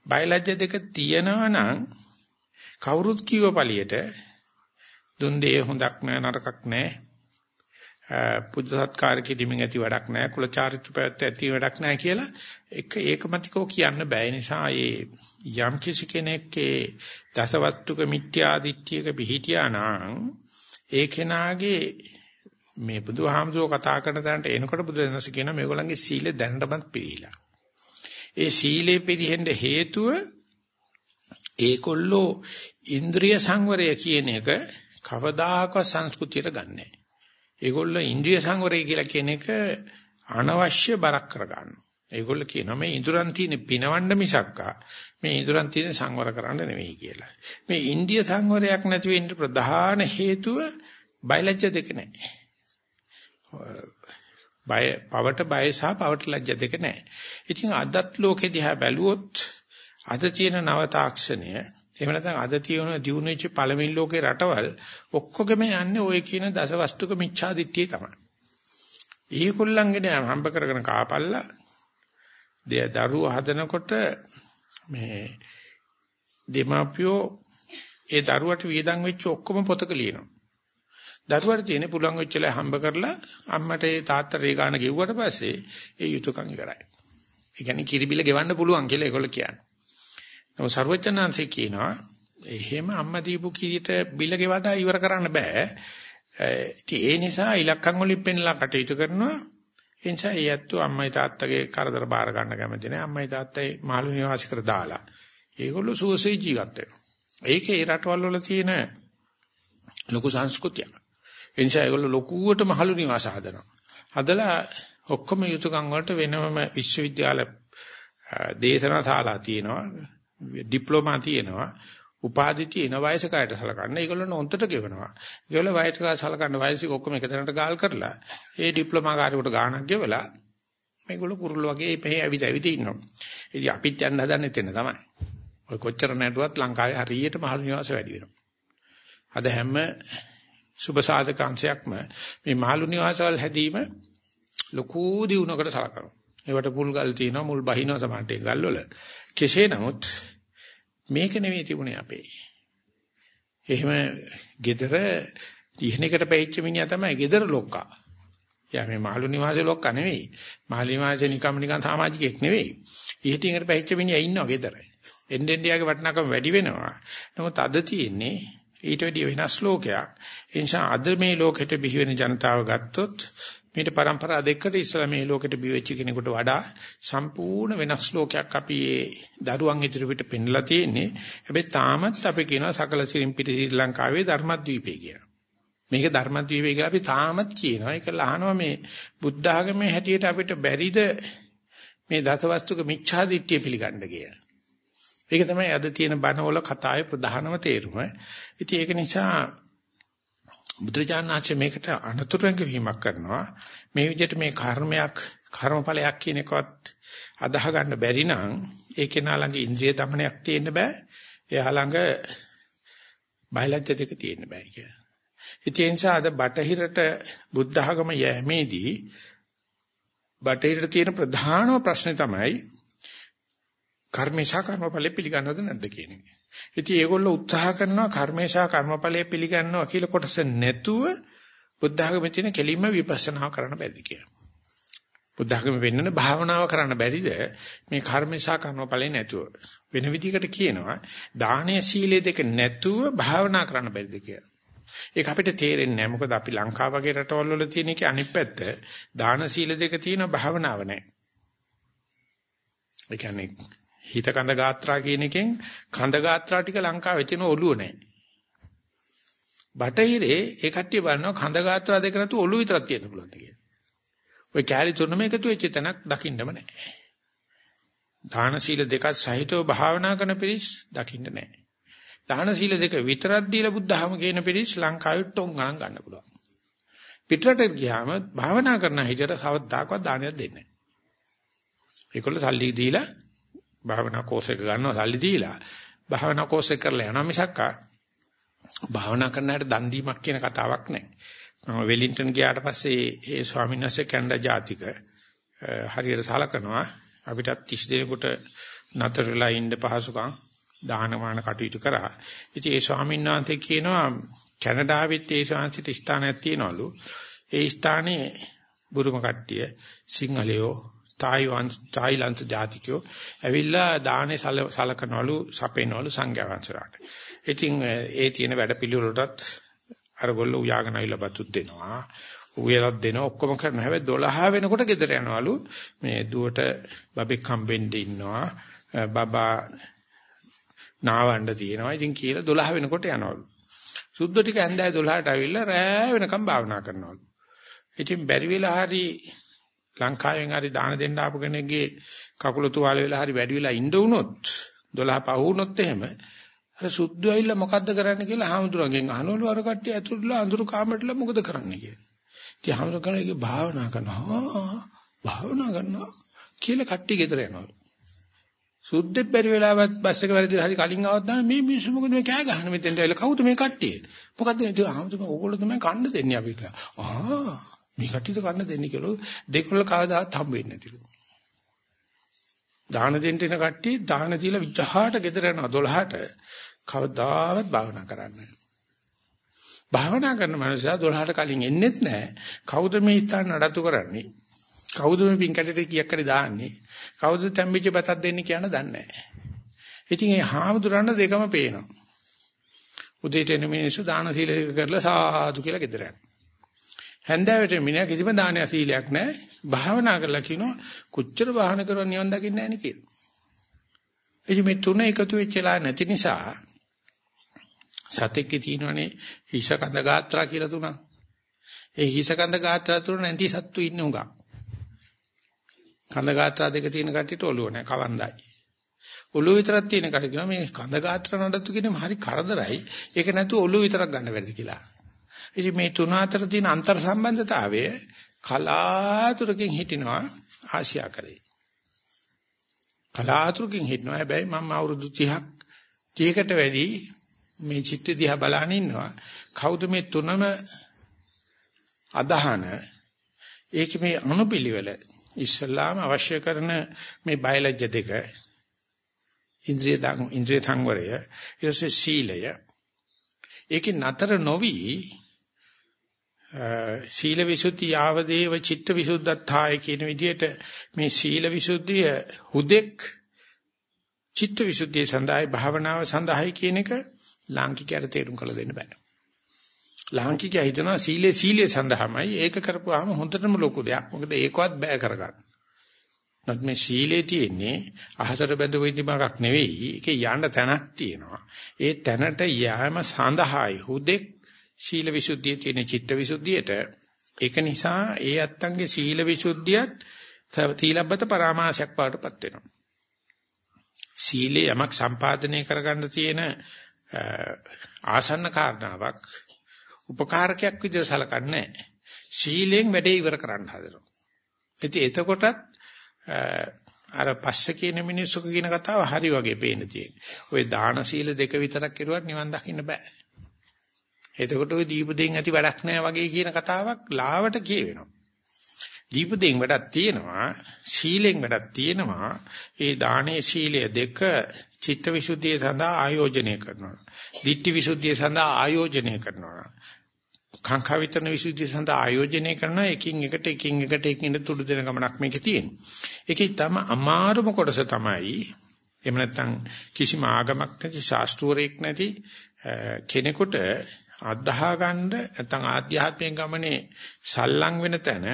Speaker 1: බයලජ්‍ය දෙක තියෙනවා නම් කවුරුත් කිව්ව පළියට දුන් දෙය හොඳක් නෑ නරකක් නෑ පුද්ධ සත්කාර කිරීමෙන් ඇති වැඩක් නැහැ කුල චාරිත්‍ර පැවැත්ත ඇති වැඩක් නැහැ කියලා එක ඒකමතිකව කියන්න බෑ නිසා ඒ යම් කිසි කෙනෙක්ගේ දසවත්තුක මිත්‍යාදිත්‍යක පිහිටියා නම් ඒ කෙනාගේ මේ බුදුහාමුදුරුවෝ කතා කරන තැනට එනකොට බුදුදහම කියන මේගොල්ලන්ගේ සීලය දැනටමත් පිළිහිලා. ඒ සීලේ පිළිහෙන්න හේතුව ඒකොල්ලෝ ඉන්ද්‍රිය සංවරය කියන එක කවදාකවත් සංස්කෘතියට ගන්නෑ. ඒගොල්ලෝ ඉන්ද්‍රිය සංවරය කියලා කියන එක අනවශ්‍ය බරක් කරගන්නවා. ඒගොල්ලෝ කියනවා මේ ඉඳුරන් තියෙන පිනවන්න මිසක්කා මේ ඉඳුරන් තියෙන සංවර කරන්න නෙවෙයි කියලා. මේ ඉන්ද්‍රිය සංවරයක් නැති වෙන්න ප්‍රධාන හේතුව බයලජ්‍ය දෙක නැහැ. බය පවට බය සහ පවට ලැජ්ජ දෙක නැහැ. ඉතින් අදත් ලෝකෙ දිහා බැලුවොත් අද තියෙන නව තාක්ෂණය එහෙම නැත්නම් අද තියෙන දියුණු වෙච්ච පළවෙනි ලෝකේ රටවල් ඔක්කොගෙම යන්නේ ওই කියන දසවස්තුක මිච්ඡාදිට්ඨිය තමයි. ඒගොල්ලන්ගෙන හම්බ කරගෙන කාපල්ලා දෙය දරුව හදනකොට මේ දෙමාපියෝ ඒ දරුවට වියදම් වෙච්ච ඔක්කොම පොතක ලියනවා. දරුවට තියෙන පුළුවන් වෙච්චලා හම්බ කරලා අම්මට ඒ තාත්තට ඒ ගාන ගෙව්වට පස්සේ ඒ යුතුයකම් ඉවරයි. ඒ කියන්නේ කිරිබිල ගෙවන්න පුළුවන් කියලා ඒගොල්ලෝ කියන්නේ. නමුත් ਸਰවඥාන්සේ කියනවා එහෙම අම්මා දීපු කිරියට බිල ගෙවලා ඉවර කරන්න බෑ. ඒ නිසා ඉලක්කම් වලින් පෙන්ලා කටයුතු කරනවා. ඒ නිසා ඒ ඇත්තෝ අම්මයි තාත්තගේ කරදර බාර ගන්න කැමති නෑ. අම්මයි තාත්තයි මාළු නිවාසිකර දාලා. ඒගොල්ලෝ සුවසේ ජීවත් වෙනවා. ඒකේ ඒ රටවල් වල තියෙන ලොකු සංස්කෘතියක්. ඒ නිසා ඒගොල්ලෝ ලොකුවට මහලු නිවාස හදනවා. හදලා ඔක්කොම යුතුයකම් වලට වෙනම විශ්වවිද්‍යාල දේශනා ශාලා තියෙනවා. ඩිප්ලෝමා තියෙනවා. උපාධි තියෙන වයසකයට සලකන්න. ඒගොල්ලෝ නොන්තට ගෙවනවා. ඒගොල්ලෝ වයසකට සලකන්න වයසික ඔක්කොම එක තැනට ගාල් කරලා ඒ ඩිප්ලෝමා කාර්යකට ගාණක් ගෙවලා මේගොල්ලෝ කුරුල්ල වගේ පහේ ඇවිත් ඇවිත් ඉන්නවා. ඉතින් අපිත් යන්න හදන්නේ එතන තමයි. ඔය කොච්චර නැටුවත් ලංකාවේ හරියට මහලු නිවාස වැඩි වෙනවා. අද හැම සුබ සාධක අංශයක්ම මේ මහලු නිවාසවල හැදීම ලොකු දියුණුවකට සලකනවා. ඒවට මුල් ගල් තියෙනවා මුල් බහිනවා සමහරට ඒ ගල් වල. කෙසේ නමුත් මේක නෙවෙයි තිබුණේ අපේ. එහෙම gedara ඉහනකට පැහිච්ච මිනිහා තමයි gedara ලොක්කා. යා මේ මහලු නිවාසේ ලොක්කා නෙවෙයි. මහලු නිවාසේ නිකම් නිකන් සමාජිකෙක් නෙවෙයි. ඉහටින්කට පැහිච්ච මිනිහා ඉන්නවා gedara. එන්ඩෙන්ඩියාගේ වටිනාකම වැඩි වෙනවා. නමුත් අද තියෙන්නේ ඊට වැඩිය වෙනස් ලෝකයක්. ඒ නිසා අද මේ ලෝකෙට බිහි වෙන ජනතාව ගත්තොත් මේට પરම්පරා දෙකකට ඉස්සලා මේ ලෝකෙට බිහි වෙච්ච කෙනෙකුට වඩා සම්පූර්ණ වෙනස් ලෝකයක් අපි ඒ දරුවන් ඉදිරි පිට පෙන්ලා තියෙන්නේ. හැබැයි තාමත් අපි කියනවා සකල සිරින් පිට ශ්‍රී ලංකාවේ ධර්මද්වීපය කියලා. මේක ධර්මද්වීපය කියලා අපි තාමත් කියනවා. ඒක ලහනවා මේ බුද්ධ ආගමේ හැටියට අපිට බැරිද මේ දසවස්තුක මිච්ඡාදිට්ඨිය පිළිගන්න කියලා. ඒක තමයි අද තියෙන බණවල කතාවේ ප්‍රධානම තේරුම. ඉතින් ඒක නිසා බුදුජානනාංශ මේකට අනතුරුංග වීමක් කරනවා. මේ විදිහට මේ කර්මයක් කර්මඵලයක් කියන එකවත් අදාහ ගන්න බැරි නම් ඒ කෙනා ළඟ ඉන්ද්‍රිය দমনයක් තියෙන්න බෑ. එයා ළඟ බයලජ්‍ය දෙක තියෙන්න බෑ කියලා. ඒ නිසා අද බටහිරට බුද්ධ ආගම යෑමේදී බටහිරට තියෙන ප්‍රධානම ප්‍රශ්නේ තමයි කර්මේශා කර්මඵල පිළිගන්නවද නැද්ද කියන එක. ඉතින් ඒගොල්ලෝ උත්සාහ කරනවා කර්මේශා කර්මඵලෙ පිළිගන්නවා කියලා කොටස නැතුව බුද්ධ ධර්මයේ තියෙන කෙලින්ම විපස්සනා කරන්න බැරිද කියලා. බුද්ධ ධර්මයේ වෙන්නන භාවනාව කරන්න බැරිද මේ කර්මේශා කර්මඵලෙ නැතුව. වෙන විදිහකට කියනවා දානීය සීලයේ දෙක නැතුව භාවනා කරන්න බැරිද කියලා. ඒක අපිට තේරෙන්නේ නැහැ. මොකද අපි ලංකාව වගේ රටවල් වල තියෙන එකේ අනිත් පැත්ත දාන සීල දෙක තියෙන භාවනාව නැහැ. ඒ කියන්නේ හිත කඳ ගාත්‍රා කියන එකෙන් කඳ ගාත්‍රා ටික ලංකාවේ තියෙන ඔළුව නැහැ. බටහිරේ ඒ කට්ටිය බලනවා කඳ ගාත්‍රා දෙක නැතුව ඔළුව විතරක් තියෙන්න පුළුවන් කියලා. ඔය කැලි තුනම එකතු වෙච්ච තැනක් දකින්නම නැහැ. දාන සීල දෙකත් සහිතව භාවනා කරන පිරිස් දකින්න නැහැ. දාන සීල දෙක විතරක් දීලා බුද්ධහම කියන පිරිස් ලංකාවේ ටොං ගණන් ගන්න පුළුවන්. පිටරට ගියාම භාවනා කරන හිතට කවදාකවත් දානයක් දෙන්නේ නැහැ. ඒකවල සල්ලි දීලා භාවනා කෝස් එක ගන්නවා සල්ලි දීලා භාවනා කෝස් එක කරලා යනවා මිසක් භාවනා කරන හැට දන් දීමක් කියන කතාවක් නැහැ. මම වෙලින්ටන් ගියාට පස්සේ ඒ ස්වාමීන් වහන්සේ කැනඩා ජාතික හරියට සලකනවා අපිටත් 30 දිනකට නතර වෙලා ඉන්න පහසුකම් දානමාන කටයුතු කරා. ඉතින් ඒ ස්වාමීන් වහන්සේ කියනවා කැනඩාවෙත් ඒ ශාන්සිත ස්ථානයක් තියෙනවලු. ඒ ස්ථානයේ බුරුම කට්ටිය සිංහලයෝ තායිවාන් තායිලන්ත ජාතිකයෝ ඇවිල්ලා දානේ සලකනවලු සපේනවලු සංඝයා වහන්සේලාට. ඉතින් ඒ තියෙන වැඩ පිළිවෙලටත් අරගොල්ලෝ උයාගෙන ආවිල්ලා බතුත් දෙනවා. උයලක් දෙනවා ඔක්කොම කරනවා. හැබැයි 12 වෙනකොට ගෙදර යනවලු මේ දුවට බබෙක් හම්බෙන්න ඉන්නවා. බබා නාවන්න තියෙනවා. ඉතින් කියලා 12 වෙනකොට යනවලු. සුද්ධ ටික ඇඳයි 12ට ආවිල්ලා රෑ වෙනකම් භාවනා කරනවලු. ඉතින් බැරි වෙලා හරි ලංකාවෙන් හරි දාන දෙන්න ආපු කෙනෙක්ගේ කකුල තුවාල වෙලා හරි වැඩි වෙලා ඉඳ වුණොත් 12 පහ වුණොත් එහෙම අර සුද්ධ ඇවිල්ලා මොකද්ද කරන්න කියලා හාමුදුරන්ගෙන් අහනවලු අර කට්ටිය ඇතුළටලා අඳුරු කාමරටලා මොකද කරන්න කියලා. ඉතින් හාමුදුරන්ගේ භාවනා කරනවා භාවනා කරනවා කියලා කට්ටිය ගෙදර යනවලු. සුද්ධෙත් බැරි වෙලාවත් බස් එක වැරදිලා හරි කලින් ආවත් දාන මේ මිනිස්සු මොකද මේ කෑ ගහන මෙතෙන්ට ඇවිල්ලා කවුද මේ කට්ටිය? මොකද්ද ඉතින් හාමුදුරන් ඕගොල්ලෝ තමයි කන්න දෙන්නේ අපි කියලා. ආ මේ කට්ටියට කන්න දෙන්නේ කියලා දෙකොල්ල කවදාවත් හම්බ වෙන්නේ නැතිලු. දාන දෙන්න එන කට්ටිය දාන දීලා විජහාට ගෙදර යනවා 12ට කවදාවත් භාවනා කරන්නේ භාවනා කරන මනුස්සයා 12ට කලින් එන්නෙත් නැහැ. කවුද මේ ස්ථාන නඩත්තු කරන්නේ? කවුද මේ පින් කැටේ කීයක් හරි දාන්නේ? කවුද තැම්බිච්ච බතක් දෙන්නේ කියන දන්නේ නැහැ. ඉතින් ඒ හාමුදුරන්න දෙකම පේනවා. උදේට එන මිනිස්සු දාන සීල කරලා සාදු කියලා ගෙදර යනවා. හැන්දෑවට මිනිහා කිසිම දානය සීලයක් නැහැ. භාවනා කරලා කියනවා කොච්චර භාවනා කරව නිවන් දකින්නේ නැහැ නේ කියලා. එදි මේ තුන එකතු වෙච්චලා නැති නිසා සතෙක්ගේ තියෙනවනේ හිස කඳ ගාත්‍රා කියලා තුනක්. ඒ හිස කඳ ගාත්‍රා තුන නැති සත්තු ඉන්නේ උඟා. කඳ ගාත්‍රා දෙක තියෙන කට්ටියට ඔළුව නැහැ කවන්දයි. ඔළුව විතරක් තියෙන කට්ටිය කියනවා මේ කඳ ගාත්‍රා නඩත්තු කියන්නේ හරි කරදරයි. ඒක නැතුව ඔළුව විතරක් ගන්න බැරිද කියලා. ඉතින් මේ තුන අතර තියෙන අන්තර් සම්බන්ධතාවය කලාතුරකින් හිටිනවා ආසියා කරේ. කලාතුරකින් හිටිනවා හැබැයි මම අවුරුදු 30ක් 30කට වැඩි මේ චිත්ත දිහා බලන ඉන්නවා. කවුද මේ තුනම අදහන ඒක මේ අනුපිළිවෙල ඉස්ලාම අවශ්‍ය කරන මේ බයලජ්‍ය දෙක ඉන්ද්‍රිය දං ඉන්ද්‍රිය සංවරය ඊට සීලය ඒකේ නතර නොවි සීල විසුද්ධි යාවදේව චිත්ත විසුද්ධත්තාය කියන විදිහට මේ සීල විසුද්ධිය හුදෙක් චිත්ත විසුද්ධිය සඳහායි භාවනාව සඳහායි කියන එක ලාංකිකයට තේරුම් කළ දෙන්න බෑ. ලාංකිකයා හිතනවා සීලේ සීලේ සඳහාමයි ඒක කරපුවාම හොඳටම ලොකු දෙයක්. මොකද ඒකවත් බෑ කරගන්න. නමුත් මේ සීලේ තියෙන්නේ අහසට බැඳ වෙදිමාවක් නෙවෙයි. ඒකේ යන්න තැනක් තියෙනවා. ඒ තැනට යෑම සඳහායි හුදෙක් ශීල විසුද්ධියේ තියෙන චිත්ත විසුද්ධියට ඒක නිසා ඒ අත්තන්ගේ සීල විසුද්ධියත් තීලබ්බත පරාමාසයක් පාටපත් වෙනවා. සීලේ යමක් සම්පාදනය කරගන්න තියෙන ආසන්න කාරණාවක් උපකාරකයක් විදිහට සලකන්නේ සීලෙන් වැඩේ ඉවර කරන්න හදනවා. ඉතින් එතකොටත් අර පස්සේ කියන මිනිස්සු කියන කතාව හරි වගේ පේන්න තියෙනවා. ওই දාන සීල දෙක විතරක් කෙරුවත් නිවන් දකින්න බෑ. එතකොට ওই දීපදෙන් ඇති වැඩක් නැහැ වගේ කියන කතාවක් ලාවට කියවෙනවා. දීපදෙන් වැඩක් තියෙනවා, සීලෙන් වැඩක් තියෙනවා. ඒ දානේ සීලය දෙක චිත්තවිසුද්ධිය සඳහා ආයෝජනය කරනවා. ditthi විසුද්ධිය සඳහා ආයෝජනය කරනවා. කාංකා විතරන විසුද්ධිය සඳහා ආයෝජනය කරන එකින් එකට එකින් එකට එකින් තුඩු දෙන ගමනක් මේකේ තියෙනවා. ඒකේ තම අමාරුම කොටස තමයි එහෙම නැත්නම් කිසිම ආගමක් නැති ශාස්ත්‍රූරයක් නැති කෙනෙකුට අදහා ගන්න නැත්නම් ආධ්‍යාත්මික ගමනේ සල්ලං වෙන තැන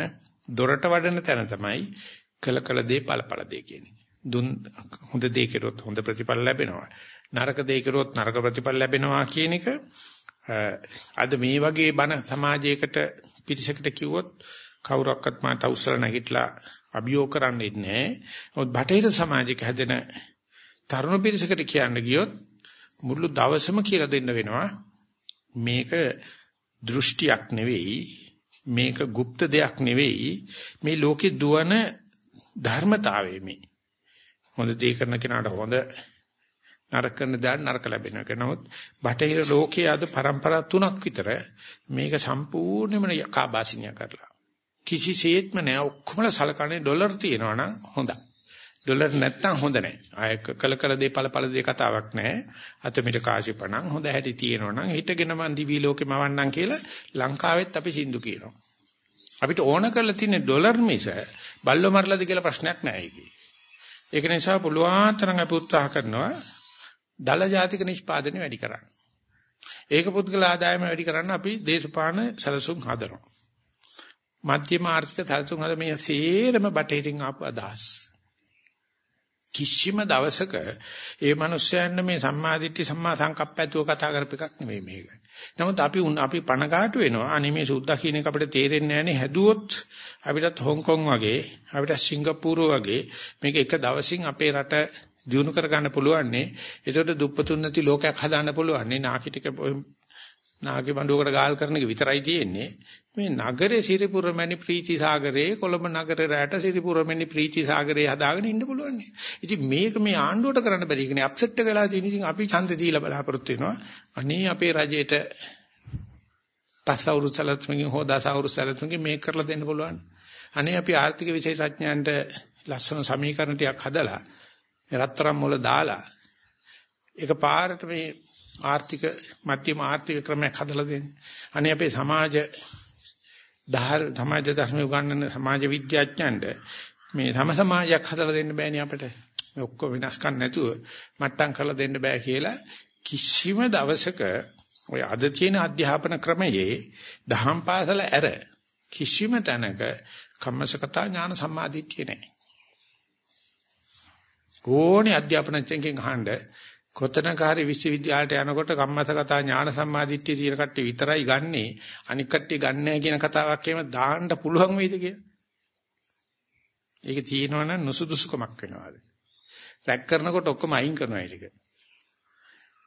Speaker 1: දොරට වඩන තැන තමයි කළ කළ දේ ඵලඵල දේ කියන්නේ. දුන් හොඳ දේ කෙරුවොත් හොඳ ප්‍රතිඵල ලැබෙනවා. නරක දේ කෙරුවොත් නරක ප්‍රතිඵල ලැබෙනවා කියන එක අද මේ වගේ බණ සමාජයකට පිටිසකට කිව්වොත් කවුරක්වත් මාත උස්සල නැගිටලා අභියෝග කරන්නේ නැහැ. මොකද බටහිර සමාජයක හැදෙන තරුණ පිරිසකට කියන්න ගියොත් මුළු දවසම කියලා දෙන්න වෙනවා. මේක දෘෂ්ටියක් නෙවෙයි මේක গুপ্ত දෙයක් නෙවෙයි මේ ලෝකේ දුවන ධර්මතාවය මේ හොඳ දේ කරන කෙනාට හොඳ නරක කරන දාන නරක ලැබෙන එක. නමුත් බටහිර ලෝකයේ අද પરම්පරා තුනක් විතර මේක සම්පූර්ණයෙන්ම කාබාසිනිය කරලා. කිසිසේත්ම නෑ ඔක්කොම සලකන්නේ ඩොලර් තියෙනවා නම් හොඳයි. ඩොලර් නැත්තම් හොඳ නැහැ. ආය කල කල දේ පළ පළ දේ කතාවක් නැහැ. අත මිට කාසිපණන් හොඳ හැටි තියෙනවා නම් හිටගෙන මන් දිවි ලෝකෙම වන්නම් කියලා ලංකාවෙත් අපි සින්දු කියනවා. අපිට ඕන කරලා තියෙන ඩොලර් මිස බල්ලෝ මරලාද කියලා ප්‍රශ්නයක් නැහැ ඒකේ. ඒක නිසා පුළුවන් තරම් අපි උත්සාහ කරනවා දල ජාතික නිෂ්පාදනය වැඩි කරන්න. ඒක පුද්ගල ආදායම වැඩි කරන්න අපි දේශපාලන සැලසුම් හදනවා. මධ්‍යම ආර්ථික සැලසුම් හද මේ සේරම බටහිරින් ආපු අදහස්. කිසිම දවසක ඒ මිනිස්යන් මේ සම්මාදිට්ඨි සම්මා සංකප්ප ඇතුව කතා කරපු එකක් නෙමෙයි මේක. නමුත් අපි අපි පණගාටු වෙනවා. අනේ මේ සුද්දා කියන එක අපිට තේරෙන්නේ නැහනේ. හැදුවොත් අපිටත් හොංකොං වගේ, අපිට සිංගප්පූරු වගේ මේක එක දවසින් අපේ රට දිනු කර ගන්න පුළුවන් නේ. ඒකට දුප්පතුන් නැති ලෝකයක් හදාන්න පුළුවන් නේ. නාකි ටික නාගේ බඬුවකට ගාල් කරන එක විතරයි තියෙන්නේ. මේ නගරේ සිරිපුරමැණි ප්‍රීති සාගරේ කොළඹ නගරේ රැට සිරිපුරමැණි ප්‍රීති සාගරේ හදාගෙන ඉන්න පුළුවන් නේ. ඉතින් මේක මේ ආණ්ඩුවට කරන්න බැරි එකනේ අප්සෙට් එක වෙලා තියෙන ඉතින් අපි ඡන්ද දීලා බලාපොරොත්තු වෙනවා. අනේ අපේ රජයට පස්වරු සලත්මකින් හෝ දසවරු සලත්මකින් මේක කරලා දෙන්න පුළුවන්. අනේ අපි ආර්ථික විශේෂඥයන්ට ලස්සන සමීකරණ ටිකක් හදලා රත්තරන් මොළ දාලා ඒක පාරට මේ ආර්ථික මධ්‍යම ආර්ථික ක්‍රමයක් හදලා දෙන්න. අනේ අපේ සමාජ ධාර සමාජ ධර්ම උගන්වන සමාජ විද්‍යාඥයන්ට මේ සම සමාජයක් හදලා දෙන්න බෑනේ අපිට. මේ ඔක්කොම විනාශ කරන්න නැතුව මට්ටම් කරලා දෙන්න බෑ කියලා කිසිම දවසක ඔය අද තියෙන අධ්‍යාපන ක්‍රමයේ දහම් පාසල ඇර කිසිම තැනක කම්මසකතා ඥාන සම්මාදිට්ඨිය නැහැ. ඕනේ අධ්‍යාපනඥයෙක්ගෙන් අහන්න කොතනක හරි විශ්වවිද්‍යාලයට යනකොට කම්මසගතා ඥාන සම්මාදිට්ඨිය තියෙන කට්ටිය විතරයි ගන්නෙ අනික් කට්ටිය ගන්න නැහැ කියන කතාවක් එහෙම දාන්න පුළුවන් වෙයිද කියලා. ඒක තියෙනවනම් නුසුදුසුකමක් වෙනවාද? රැක් කරනකොට ඔක්කොම අයින් කරනවා ඒක.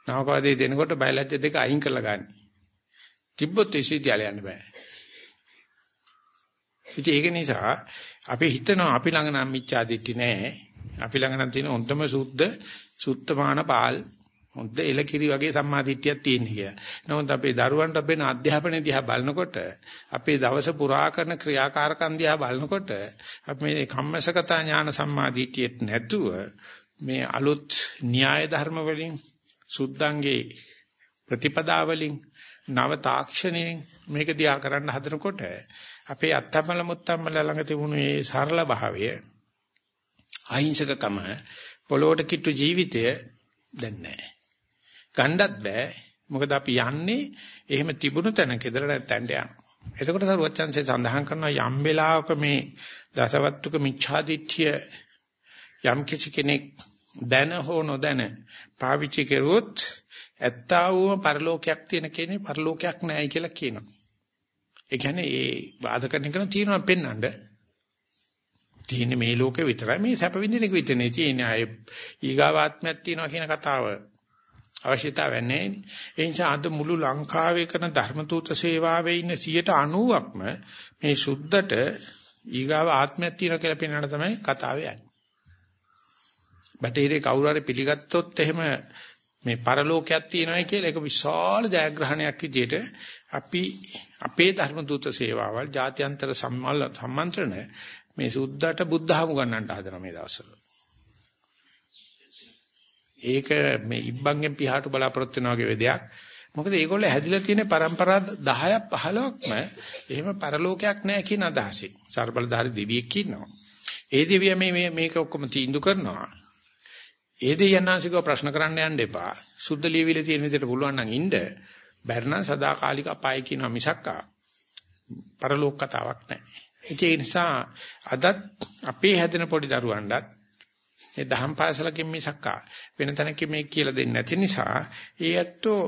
Speaker 1: නවකවාදී දෙනකොට බයලජ්‍ය දෙක අයින් කරලා ගන්න. තිබ්බොත් විශ්වවිද්‍යාලය යන්න බෑ. ඉතින් ඒක නිසා අපි හිතනවා අපි ළඟ නම් මිච්ඡා දිට්ඨි නැහැ. අපි ළඟ නම් තියෙන හොඳම සුද්ධ සුත්තමාන පාල් හොඳ එලකිරි වගේ සම්මාදිට්ඨියක් තියෙන කියලා. නමුත් අපේ දරුවන්ට අපේ අධ්‍යාපනය දිහා බලනකොට අපේ දවස පුරා කරන ක්‍රියාකාරකම් දිහා බලනකොට අපි මේ කම්මසගතා ඥාන සම්මාදිට්ඨියට නැතුව මේ අලුත් න්‍යාය ධර්ම වලින් සුද්ධංගේ ප්‍රතිපදා වලින් නව තාක්ෂණයෙන් මේක දිහා කරන්න හදනකොට අපේ අත්තමල මුත්තමල ළඟ තිබුණු මේ සරල භාවය අහිංසකකම පොළොවට කිට්ටු ජීවිතය දැන් නැහැ. ගණ්ඩත් බෑ. මොකද අපි යන්නේ එහෙම තිබුණු තැනක ඉඳලා නැත්තන්ට යනවා. එතකොට සරුවච්චන්සේ සඳහන් කරනවා යම් වෙලාවක මේ දසවත්තුක මිච්ඡාදිත්‍ය යම් කිසි කෙනෙක් දැන හෝ නොදැන පාවිච්චි කරුවොත් ඇත්තා වූ පරලෝකයක් තියෙන කෙනේ පරලෝකයක් නැහැ කියලා කියනවා. ඒ කියන්නේ ඒ වාද කරන කෙනා තියෙනවා පෙන්වන්න තියෙන්නේ මේ ලෝකේ විතරයි. මේ සැප විඳින එක විතරනේ තියෙන්නේ. අය ඊගාවාත්මයක් තියෙනවා කියන කතාව. අවශ්‍යතාවයක් නැහැ ඒ නිසා අද මුළු ලංකාවේ කරන ධර්මදූත සේවාවේ ඉන්න 90%ක්ම මේ සුද්ධට ඊගාව ආත්මයක් තියෙනවා කියලා පෙන්වන්න තමයි කතාව යන්නේ. බටහිරේ කවුරු හරි පිළිගත්තොත් එහෙම මේ පරලෝකයක් තියෙනවා කියලා ඒක විශාල ජයග්‍රහණයක් විදියට අපි අපේ ධර්මදූත සේවාවල් ජාත්‍යන්තර සම්මන්ත්‍රණ මේ සුද්ධට බුද්ධහමු ගන්නට හදන මේ දවස්වල. ඒක මේ ඉබ්බන්ගෙන් පියාට බලාපොරොත්තු වෙනා වගේ දෙයක්. මොකද ඒගොල්ලෝ හැදිලා තියෙන પરම්පරා 10ක් 15ක්ම එහෙම පරලෝකයක් නැහැ කියන අදහසෙන්. සර්බලධාරි දෙවියෙක් ඉන්නවා. ඒ දෙවියා මේ මේක ඔක්කොම තීන්දුව කරනවා. ඒ දෙයයන්ාංශිකව ප්‍රශ්න කරන්න යන්න එපා. සුද්ධ ලියවිල තියෙන විදිහට පුළුවන් නම් ඉන්න. බැරනම් සදාකාලික අපාය කියනවා මිසක්කා. පරලෝක කතාවක් නැහැ. ඒ නිසා අදත් අපේ හැදෙන පොඩි දරුවන්ටත් මේ දහම් පාසලකින් මිසක්කා වෙන තැනකින් මේක කියලා දෙන්නේ නැති නිසා ඒ ඇත්තෝ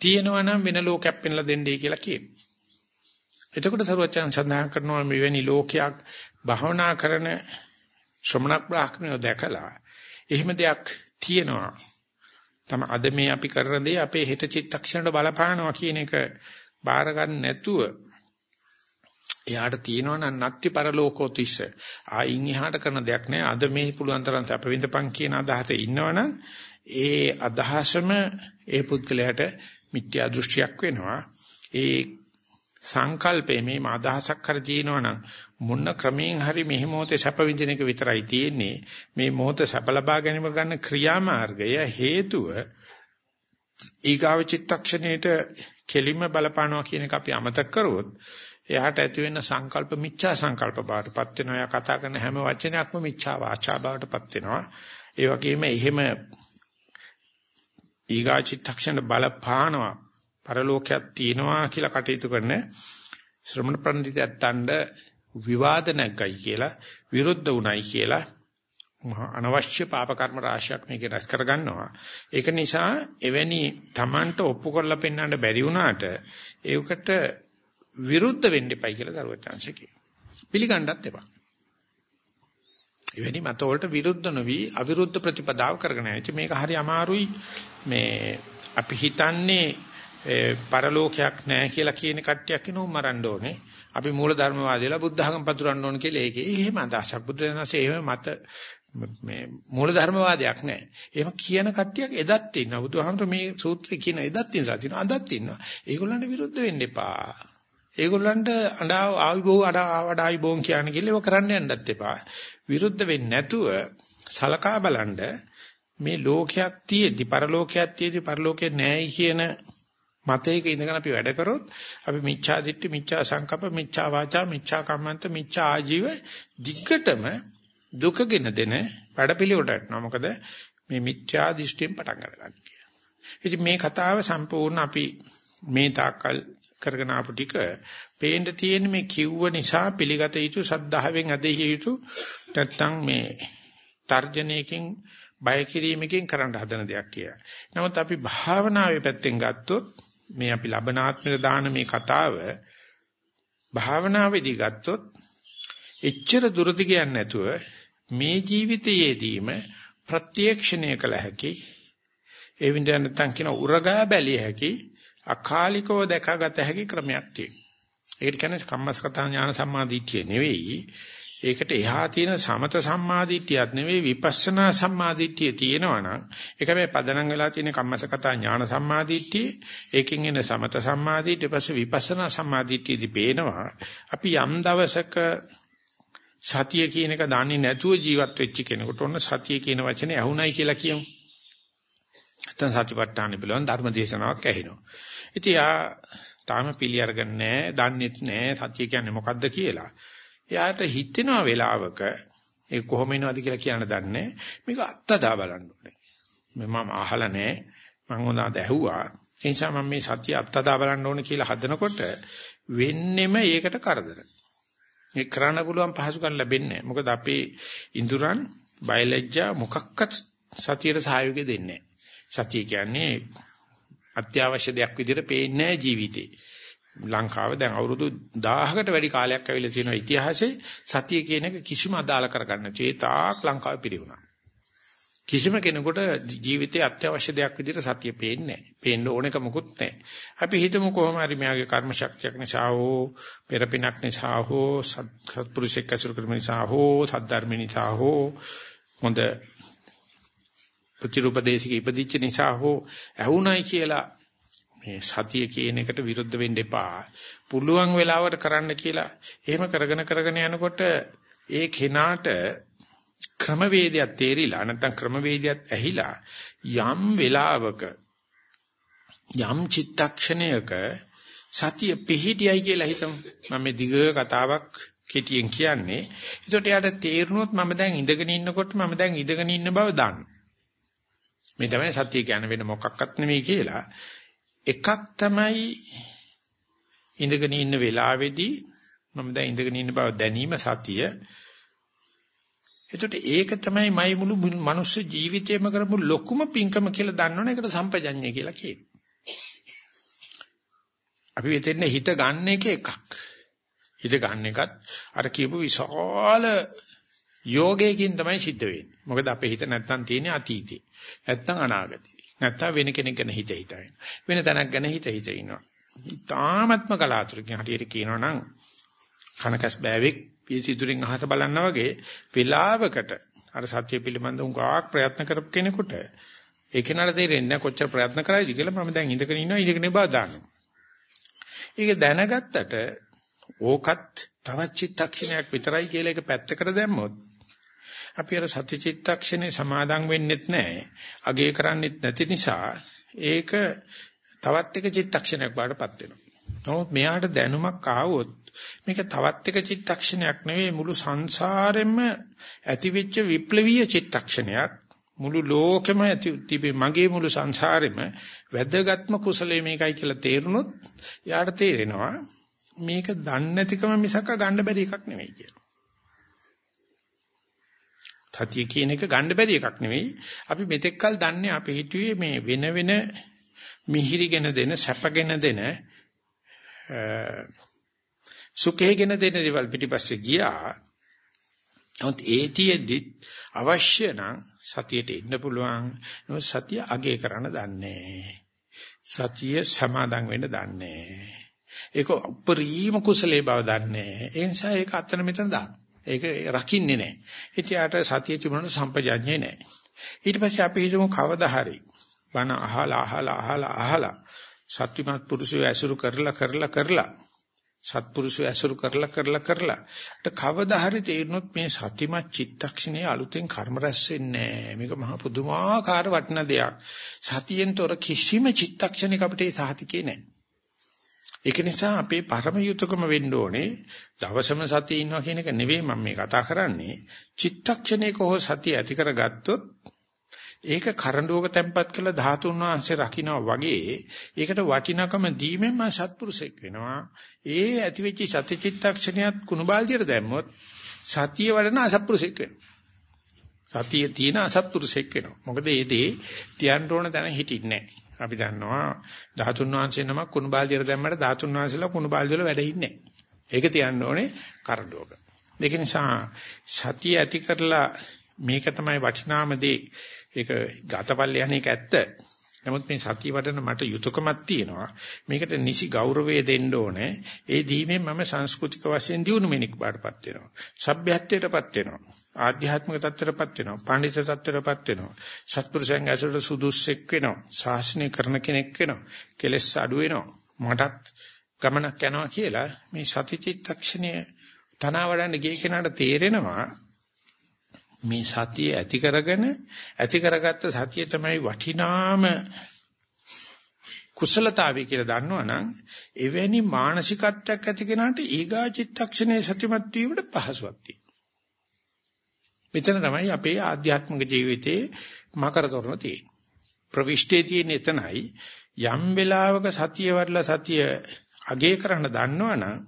Speaker 1: තියෙනවා නම් වෙන ලෝකයක් පෙන්ලා දෙන්නයි කියලා කියනවා. එතකොට සරුවචන සඳහන් කරනවා මෙවැනි ලෝකයක් භවනා කරන ශ්‍රමණක් බ්‍රාහ්මණයෝ දැකලා එහෙම දෙයක් තියෙනවා. තම අද මේ අපි කරන දේ අපේ හෙට චිත්තක්ෂණයට බලපානවා කියන එක බාර ගන්න නැතුව එයාට තියෙනවා නම් නත්ති පරලෝකෝ තිස්ස. ආයින් එහාට කරන දෙයක් නෑ. අද මේ පුළුවන් තරම් සැප විඳපන් කියන අදහසේ ඉන්නවනම් ඒ අදහසම ඒ පුද්ගලයාට මිත්‍යා දෘෂ්ටියක් වෙනවා. ඒ සංකල්පේ මේ අදහසක් කර තියෙනවනම් මොන ක්‍රමයෙන් හරි මෙහි මොහොතේ සැප විඳින එක විතරයි තියෙන්නේ. මේ මොහොත සැප ලබා ගැනීම ගන්න ක්‍රියාමාර්ගය හේතුව ඊගාව චිත්තක්ෂණයට කෙලින්ම බලපානවා කියන එක අපි අමතක කරොත් එයාට ඇති වෙන සංකල්ප මිච්ඡා සංකල්ප බාටපත් වෙනවා. එයා කතා කරන හැම වචනයක්ම මිච්ඡා වාචා බාටපත් වෙනවා. ඒ වගේම එහෙම ඊගා චිත්තක්ෂණ බලපානවා. පරලෝකයක් තියෙනවා කියලා කටයුතු කරන ශ්‍රමණ පඬිතුයන්ට විවාද නැග්ගයි කියලා විරුද්ධ වුණයි කියලා අනවශ්‍ය පාප කර්ම රාශියක් මේක රැස් කර ගන්නවා. ඒක නිසා එවැනි Tamanට ඔප්පු කරලා පෙන්වන්න බැරි වුණාට ඒකට විරුද්ධ වෙන්න එපයි කියලා දරුවචාන්සේ කියනවා. පිළිගන්නත් එපා. එවැනි මත වලට විරුද්ධ නොවි අවිරුද්ධ ප්‍රතිපදාව කරගෙන යන්නේ. මේක හරි අමාරුයි මේ අපි හිතන්නේ පරලෝකයක් නැහැ කියලා කියන කට්ටියක් ඉනු මරන්න ඕනේ. අපි මූල ධර්මවාදීලා බුද්ධ ධර්ම පතුරන්න ඕන කියලා ඒකේ එහෙම අදහසක් බුදුරජාණන්සේ එහෙම මත මේ මූල ධර්මවාදයක් නැහැ. එහෙම කියන කට්ටියක් එදත් ඉන්නවා. බුදුහාමුදුරු මේ සූත්‍රය කියන එදත් ඉඳලා තිනවා. අදත් ඉන්නවා. ඒගොල්ලන්ට විරුද්ධ වෙන්න එපා. ඒගොල්ලන්ට අඬා ආවිබෝ අඩායි බෝන් කියන කිල්ල ඒව කරන්න යන්නත් එපා. විරුද්ධ වෙන්නේ නැතුව සලකා බලනද මේ ලෝකයක් තියෙද්දි පරලෝකයක් තියෙද්දි පරලෝකේ නැහැයි කියන මතයක ඉඳගෙන අපි වැඩ කරොත් අපි මිච්ඡා දිට්ඨි මිච්ඡා සංකප්ප මිච්ඡා වාචා මිච්ඡා කම්මන්ත මිච්ඡා ආජීව දිග්ගටම දුකගෙන දෙන වැඩපිළිවෙලට යනවා. මොකද මේ මිත්‍යා දෘෂ්ටියෙන් පටන් ගන්න කියලා. ඉතින් මේ කතාව සම්පූර්ණ අපි මේ තාක්කල් කරගෙන ආපු ටික පේන්න තියෙන මේ කිව්ව නිසා පිළිගත යුතු සද්ධාවෙන් අධිය යුතු නැත්තම් මේ තර්ජනයකින් බය කිරීමකින් කරන්න හදන දෙයක් කියලා. නමුත් අපි භාවනාවේ පැත්තෙන් ගත්තොත් මේ අපි ලබනාත්මක දාන මේ කතාව භාවනාවේදී ගත්තොත් එච්චර දුරදි කියන්නේ නැතුව මේ ජීවිතයේදීම ප්‍රත්‍යක්ෂණය කළ හැකි ඒ විදිහට නැත්නම් කියන උරගා බැලිය හැකි අකාලිකව දැකගත හැකි ක්‍රමයක් තියෙනවා. ඒකට කියන්නේ කම්මස්කතා ඥාන සම්මාදිට්ඨිය නෙවෙයි. ඒකට එහා තියෙන සමත සම්මාදිට්ඨියත් නෙවෙයි විපස්සනා සම්මාදිට්ඨිය තියෙනවා නම් ඒක මේ පදනම් වෙලා තියෙන කම්මස්කතා ඥාන සම්මාදිට්ඨිය ඒකෙන් එන සමත සම්මාදිට්ඨිය පස්සේ විපස්සනා සම්මාදිට්ඨියදී පේනවා අපි යම් දවසක සතිය කියන එක දන්නේ නැතුව ජීවත් වෙච්ච කෙනෙකුට ඔන්න සතිය කියන වචනේ ඇහුණයි කියලා කියමු. නැත්නම් සතිපට්ඨාන පිළිවන් ධර්ම දේශනාවක් ඇහෙනවා. ඉතින් යා තාම පිළි අරගෙන නැහැ, දන්නෙත් නැහැ සත්‍ය කියන්නේ මොකද්ද කියලා. එයාට හිතෙනවා වෙලාවක ඒ කොහොම එනවද කියලා කියන්න දන්නේ මේක අත්තදා බලන්න ඕනේ. මම අහලා නැහැ. මම හොඳට ඇහුවා. ඒ නිසා මම මේ සත්‍ය අත්තදා බලන්න ඕනේ කියලා හදනකොට වෙන්නෙම ඒකට කරදර. ඒ කරන්න පුළුවන් පහසුකම් ලැබෙන්නේ නැහැ. මොකද අපේ ඉඳුරන් බයලජ්ජා මොකක්වත් සතියට සහයෝගය දෙන්නේ නැහැ. සතිය කියන්නේ අත්‍යවශ්‍ය දෙයක් විදිහට පේන්නේ ජීවිතේ. ලංකාව දැන් අවුරුදු 1000කට වැඩි කාලයක් ඇවිල්ලා තියෙනවා ඉතිහාසයේ සතිය කියන එක කිසිම අදාළ කරගන්න නැති ඒ තාක් ලංකාවේ පිළිුණා. කිසිම කෙනෙකුට ජීවිතයේ අත්‍යවශ්‍ය දෙයක් විදිහට සතිය පේන්නේ නැහැ. පේන්න ඕනක මොකුත් නැහැ. අපි හිතමු කොහොම හරි මෙයාගේ කර්ම ශක්තියක් නිසා හෝ පෙරපිනක් නිසා හෝ සත්පුරුෂෙක් ඇසුරු කරන නිසා හෝ සද්ධර්ම නිසා හෝ හොඳ ප්‍රතිરૂපදේශික ඉපදිච්ච නිසා හෝ ඇහුණයි කියලා මේ සතිය කියන එකට විරුද්ධ වෙන්න එපා. පුළුවන් වෙලාවට කරන්න කියලා එහෙම කරගෙන කරගෙන යනකොට ඒ කෙනාට ක්‍රමවේදයක් තේරිලා නැත්නම් ක්‍රමවේදයක් ඇහිලා යම් වෙලාවක යම් චිත්තක්ෂණයක සතිය පිහිටියයි කියලා හිතමු. මම මේ දිග කතාවක් කෙටියෙන් කියන්නේ. ඒකට යාට තේරුනොත් මම දැන් ඉඳගෙන ඉන්නකොට මම දැන් ඉඳගෙන ඉන්න බව දන්නවා. මේ තමයි සත්‍ය කියන්නේ වෙන මොකක්වත් නෙමෙයි කියලා. එකක් තමයි ඉඳගෙන ඉන්න වෙලාවේදී මම දැන් ඉඳගෙන ඉන්න බව දැනීම සතිය. එතකොට ඒක තමයි මයි මුළු මනුස්ස ජීවිතේම කරපු ලොකුම පිංකම කියලා දන්නවනේ ඒකට සම්පජඤ්ඤය කියලා කියනවා. අපි මෙතෙන් හිත ගන්න එක එකක්. හිත ගන්න එකත් අර කියපු විශාල යෝගයකින් තමයි සිද්ධ වෙන්නේ. මොකද අපේ හිත නැත්තම් තියෙන්නේ අතීතේ. නැත්තම් අනාගතේ. නැත්තම් වෙන කෙනෙක් ගැන හිත හිතා වෙන තැනක් ගැන හිත හිත ඉන්නවා. ඊ타ත්ම කලාතුරකින් හරියට කියනවා නම් කනකස් බෑවෙක් පිසිදුරින් අහස බලන්න වගේ වෙලාවකට අර සත්‍ය පිළිබඳ උගාක් ප්‍රයත්න කරපු කෙනෙකුට ඒ කෙනාට තේරෙන්නේ කොච්චර ප්‍රයත්න කරයිද කියලා මම දැන් ඉඳගෙන ඉන්නවා ඉඳගෙන බව දානවා. ඒක දැනගත්තට ඕකත් තවත් චිත්තක්ෂණයක් විතරයි කියලා එක පැත්තකට දැම්මොත් අපි අර සත්‍ය චිත්තක්ෂණේ සමාදන් වෙන්නෙත් නැහැ. අගේ කරන්නෙත් නැති නිසා ඒක තවත් එක චිත්තක්ෂණයක් බාටපත් වෙනවා. නමුත් මෙයාට දැනුමක් ආවොත් මේක තවත් එක චිත්තක්ෂණයක් නෙවෙයි මුළු සංසාරෙම ඇතිවෙච්ච විප්ලවීය චිත්තක්ෂණයක් මුළු ලෝකෙම ඇති තිබේ මගේ මුළු සංසාරෙම වැදගත්ම කුසලයේ මේකයි කියලා තේරුනොත් යාට තේරෙනවා මේක දන්නේ නැතිකම මිසක ගන්න බැරි එකක් නෙවෙයි කියලා. සතිය කියන එක ගන්න බැරි එකක් නෙවෙයි. අපි මෙතෙක්කල් දන්නේ අපි හිතුවේ මේ වෙන වෙන මිහිරිගෙන දෙන සැපගෙන දෙන සුඛේගෙන දෙන දේවල් පිටිපස්සේ ගියා. නමුත් ඒතියෙදි අවශ්‍ය නම් සතියට ඉන්න පුළුවන්. නමුත් සතිය අගේ කරන්න දන්නේ සතිය සමාදන් වෙන්න දන්නේ ඒක උපරිම කුසලයේ බව දන්නේ. ඒ නිසා ඒක අතන මෙතන දාන්න. ඒක රකින්නේ නැහැ. ඉතියාට සතිය තිබුණාට සම්පජාඤ්ඤේ නැහැ. ඊට පස්සේ අපි හිතමු කවදා හරි බණ අහලා අහලා අහලා අහලා සත්‍යමත් පුරුෂය ඇසුරු කරලා කරලා කරලා සත්පුරුෂය ඇසුරු කරලා කරලා කරලා ඊට කවදා හරි තේරුනොත් මේ සතිමත් චිත්තක්ෂණයේ අලුතෙන් කර්ම රැස් වෙන්නේ නැහැ මේක මහ පුදුමාකාර වටින දෙයක් සතියෙන්තර කිසිම චිත්තක්ෂණයක අපිට ඒ සාහිතිකේ නැහැ ඒක නිසා අපේ පරම යුතුයකම වෙන්න ඕනේ. දවසම සතිය ඉන්නවා කියන එක නෙවෙයි මම මේ කතා කරන්නේ. චිත්තක්ෂණයක හෝ සතිය ඇති කරගත්තොත් ඒක කරඬුවක තැම්පත් කළ ධාතුන් වහන්සේ රකින්නවා වගේ ඒකට වටිනකම දීමෙන් මම සත්පුරුෂෙක් වෙනවා. ඒ ඇතිවෙච්ච සතිචිත්තක්ෂණයත් කුණුබාල්දියට දැම්මොත් සතිය වඩන අසත්පුරුෂෙක් වෙනවා. සතිය තියෙන අසත්පුරුෂෙක් වෙනවා. මොකද ඒ දේ තියන්න ඕන තැන හිටින්නේ නැහැ. අපි දන්නවා ධාතුන් වහන්සේ නමක් කුණු බාල්දියට දැම්මට ධාතුන් වහන්සේලා කුණු බාල්දිය වල වැඩ ඉන්නේ ඒක තියන්න ඕනේ කරඬුවක. ඒක නිසා සතිය ඇති කරලා මේක තමයි වටිනාම දේ. ඒක ගතපල්ල යන එක ඇත්ත. නමුත් මේ සතිය වඩන මට යුතුයකමක් තියෙනවා. මේකට නිසි ගෞරවය දෙන්න ඕනේ. ඒ දීමෙන් මම සංස්කෘතික වශයෙන් දියුණු මිනික් බාටපත් වෙනවා. සભ્યත්වයටපත් වෙනවා. ආධ්‍යාත්මික தත්තරපත් වෙනවා. පඬිත தත්තරපත් වෙනවා. සත්පුරුෂයන් ඇසුරට සුදුස්සෙක් වෙනවා. ශාසනය කරන කෙනෙක් වෙනවා. කෙලෙස් අඩු වෙනවා. මටත් ගමනක් යනවා කියලා මේ සතිචිත්තක්ෂණය තනවාඩන්න ගිය කෙනාට තේරෙනවා මේ සතිය ඇති කරගෙන ඇති කරගත්ත සතිය තමයි වටිනාම කුසලතාවය කියලා දන්නවනම් එවැනි මානසිකත්වයක් ඇති කෙනාට ඊගා චිත්තක්ෂණයේ සතිමත් වීමට පහසුවක් තියෙනවා. මෙතන තමයි අපේ ආධ්‍යාත්මික ජීවිතයේ මකර තොරණ තියෙන්නේ. ප්‍රවිෂ්ඨයේ තියෙන එතනයි යම් වෙලාවක සතිය වඩලා සතිය අගේ කරන්න දන්නවනම්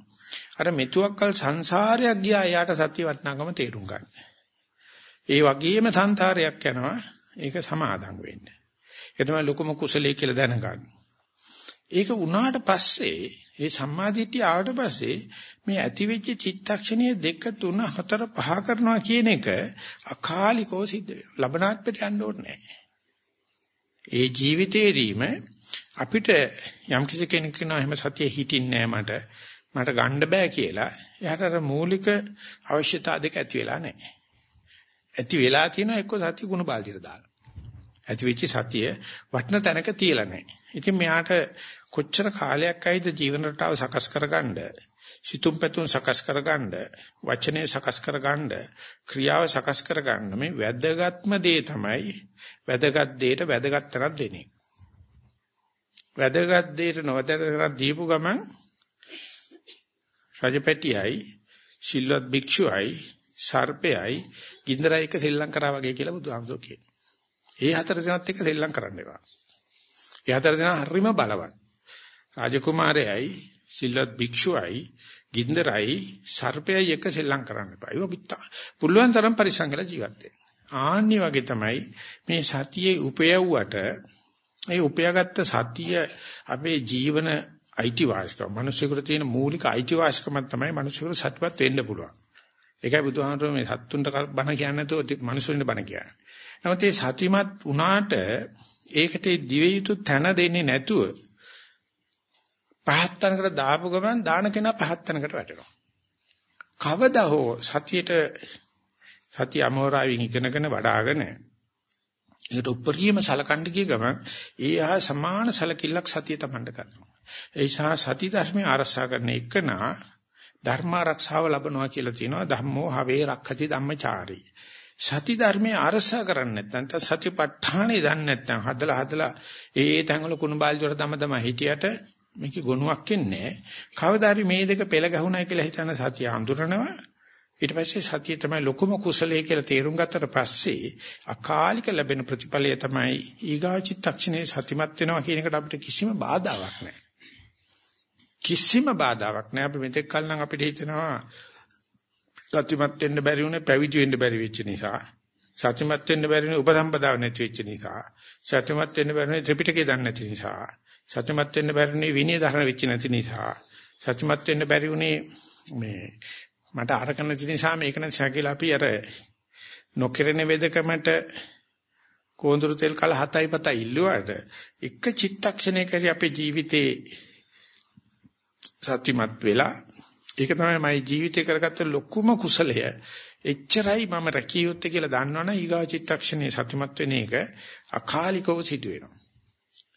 Speaker 1: අර මෙතුවක්කල් සංසාරයක් ගියා එයාට සතිය වටනකම තේරුම් ගන්න. ඒ වගේම සංසාරයක් යනවා ඒක සමාදම් වෙන්න. ඒ තමයි ලොකුම කුසලයේ කියලා දැනගන්න. ඒක වුණාට පස්සේ ඒ සම්මාදිට්ඨිය ආවට පස්සේ මේ ඇතිවෙච්ච චිත්තක්ෂණයේ 2 3 4 5 කරනවා කියන එක අකාලිකව සිද්ධ වෙනවා. ලබනාත්මයට යන්න ඕනේ ඒ ජීවිතේරීම අපිට යම් කිසි කෙනෙක් කියනවා එහෙම සතිය හිටින්නේ මට මට ගන්න බෑ කියලා. එයාට අර මූලික අවශ්‍යතා දෙක ඇති වෙලා නැහැ. ඇති වෙලා තියෙනවා එක්ක සතිය ගුණ බාල්දියට දාලා. ඇති වෙච්ච සතිය වටන තැනක තියලා නැහැ. ඉතින් මෙයාට කොච්චර කාලයක් ඇයිද ජීවන රටාව සකස් කරගන්න සිතුම් පැතුම් සකස් කරගන්න වචනේ සකස් කරගන්න ක්‍රියාව සකස් කරගන්න මේ වැදගත්ම දේ තමයි වැදගත් දෙයට වැදගත් තැනක් දෙන්නේ වැදගත් දෙයට නොවැදගත් දීපු ගමන් රජපැටියයි සිල්වත් භික්ෂුවයි සර්පයයි ගින්දරයි එක සෙල්ලම් කරා වගේ කියලා බුදුහාමුදුරුවෝ කියනවා. ඒ හතර දෙනාත් එක්ක සෙල්ලම් කරන්න එපා. ඒ හතර දෙනා හරිම බලවත්. රාජකුමාරයයි සිල්වත් භික්ෂුවයි ගින්දරයි සර්පයයි එක සෙල්ලම් කරන්න එපා. ඒක පිටා. පුළුවන් තරම් පරිස්සම් කරලා ජීවත් වෙන්න. ආන්නි වගේ තමයි මේ සතියේ උපයවුවට ඒ උපයාගත්ත සතිය අපේ ජීවන අයිතිවාසිකම. මිනිස්සුන්ට තියෙන මූලික අයිතිවාසිකම තමයි මිනිස්සුන්ට සත්‍යවත් වෙන්න පුළුවන්. ඒකයි බුදුහාමරෝ මේ සත්තුන්ට බණ කියන්නේ නැතුව මිනිස්සුන්ට බණ කියන්නේ. නමුත් මේ සතිමත් වුණාට ඒකට දිවේ යුතු තැන දෙන්නේ නැතුව පහත් තැනකට දාපු ගමන් දාන කෙනා පහත් තැනකට වැටෙනවා. කවදා හෝ සතියේට සතිය අමෝරාවෙන් ඉගෙනගෙන වඩ아가න ඒකට උපරිම සලකන්න ගිය ගමන් ඒ ආ සමාන සලකිල්ලක් සතිය තමන්ට කරනවා. ඒ නිසා සති ධර්මයේ ආරක්ෂා කරන එකනා ධර්ම ආරක්ෂාව ලැබනවා කියලා තියෙනවා ධම්මෝ හවේ රක්ඛති ධම්මචාරී. සති ධර්මයේ අරසා කරන්නේ නැත්නම් සතිපට්ඨානේ දන්නේ නැත්නම් හදලා හදලා ඒ තැඟල කුණු බාල්දි වල තම තම හිටියට මේකේ ගුණයක් ඉන්නේ කවදා හරි මේ දෙක පෙළ ගැහුණා කියලා හිතන සතිය අඳුරනවා ඊට පස්සේ සතිය තමයි ලොකුම කුසලයේ කියලා තේරුම් ගත්තට පස්සේ අකාලික ලැබෙන ප්‍රතිඵලය තමයි ඊගාචිත්තක්ෂණේ සතිමත් වෙනවා කියන එකට අපිට කිසිම බාධාවක් නැහැ කිසිම බාධාවක් නැහැ අපි මෙතෙක් කල නම් අපිට හිතෙනවා සත්‍යමත් වෙන්න බැරි වුණේ පැවිදි වෙන්න බැරි වෙච්ච නිසා. සත්‍යමත් වෙන්න බැරි වුණේ උපසම්පදාව නැති වෙච්ච නිසා. සත්‍යමත් වෙන්න බැරි වුණේ ත්‍රිපිටකය දන්නේ නැති නිසා. සත්‍යමත් වෙන්න බැරි වුණේ විනය ධර්ම වෙච්ච නැති නිසා. සත්‍යමත් වෙන්න බැරි වුණේ මේ මට අරක නැති නිසා මේක නැති කියලා අපි අර නොකිරෙන වේදකමට කෝඳුරු තෙල් කල 7යි 7යි ඉල්ලුවාට එක චිත්තක්ෂණයකදී අපේ ජීවිතේ සත්‍යමත් වෙලා ඒක තමයි මගේ ජීවිතේ කරගත්ත ලොකුම කුසලය. එච්චරයි මම රැකිය යුත්තේ කියලා දන්නවනම් ඊගා චිත්තක්ෂණේ සතුටුමත් වෙන එක අකාලිකව සිදු වෙනවා.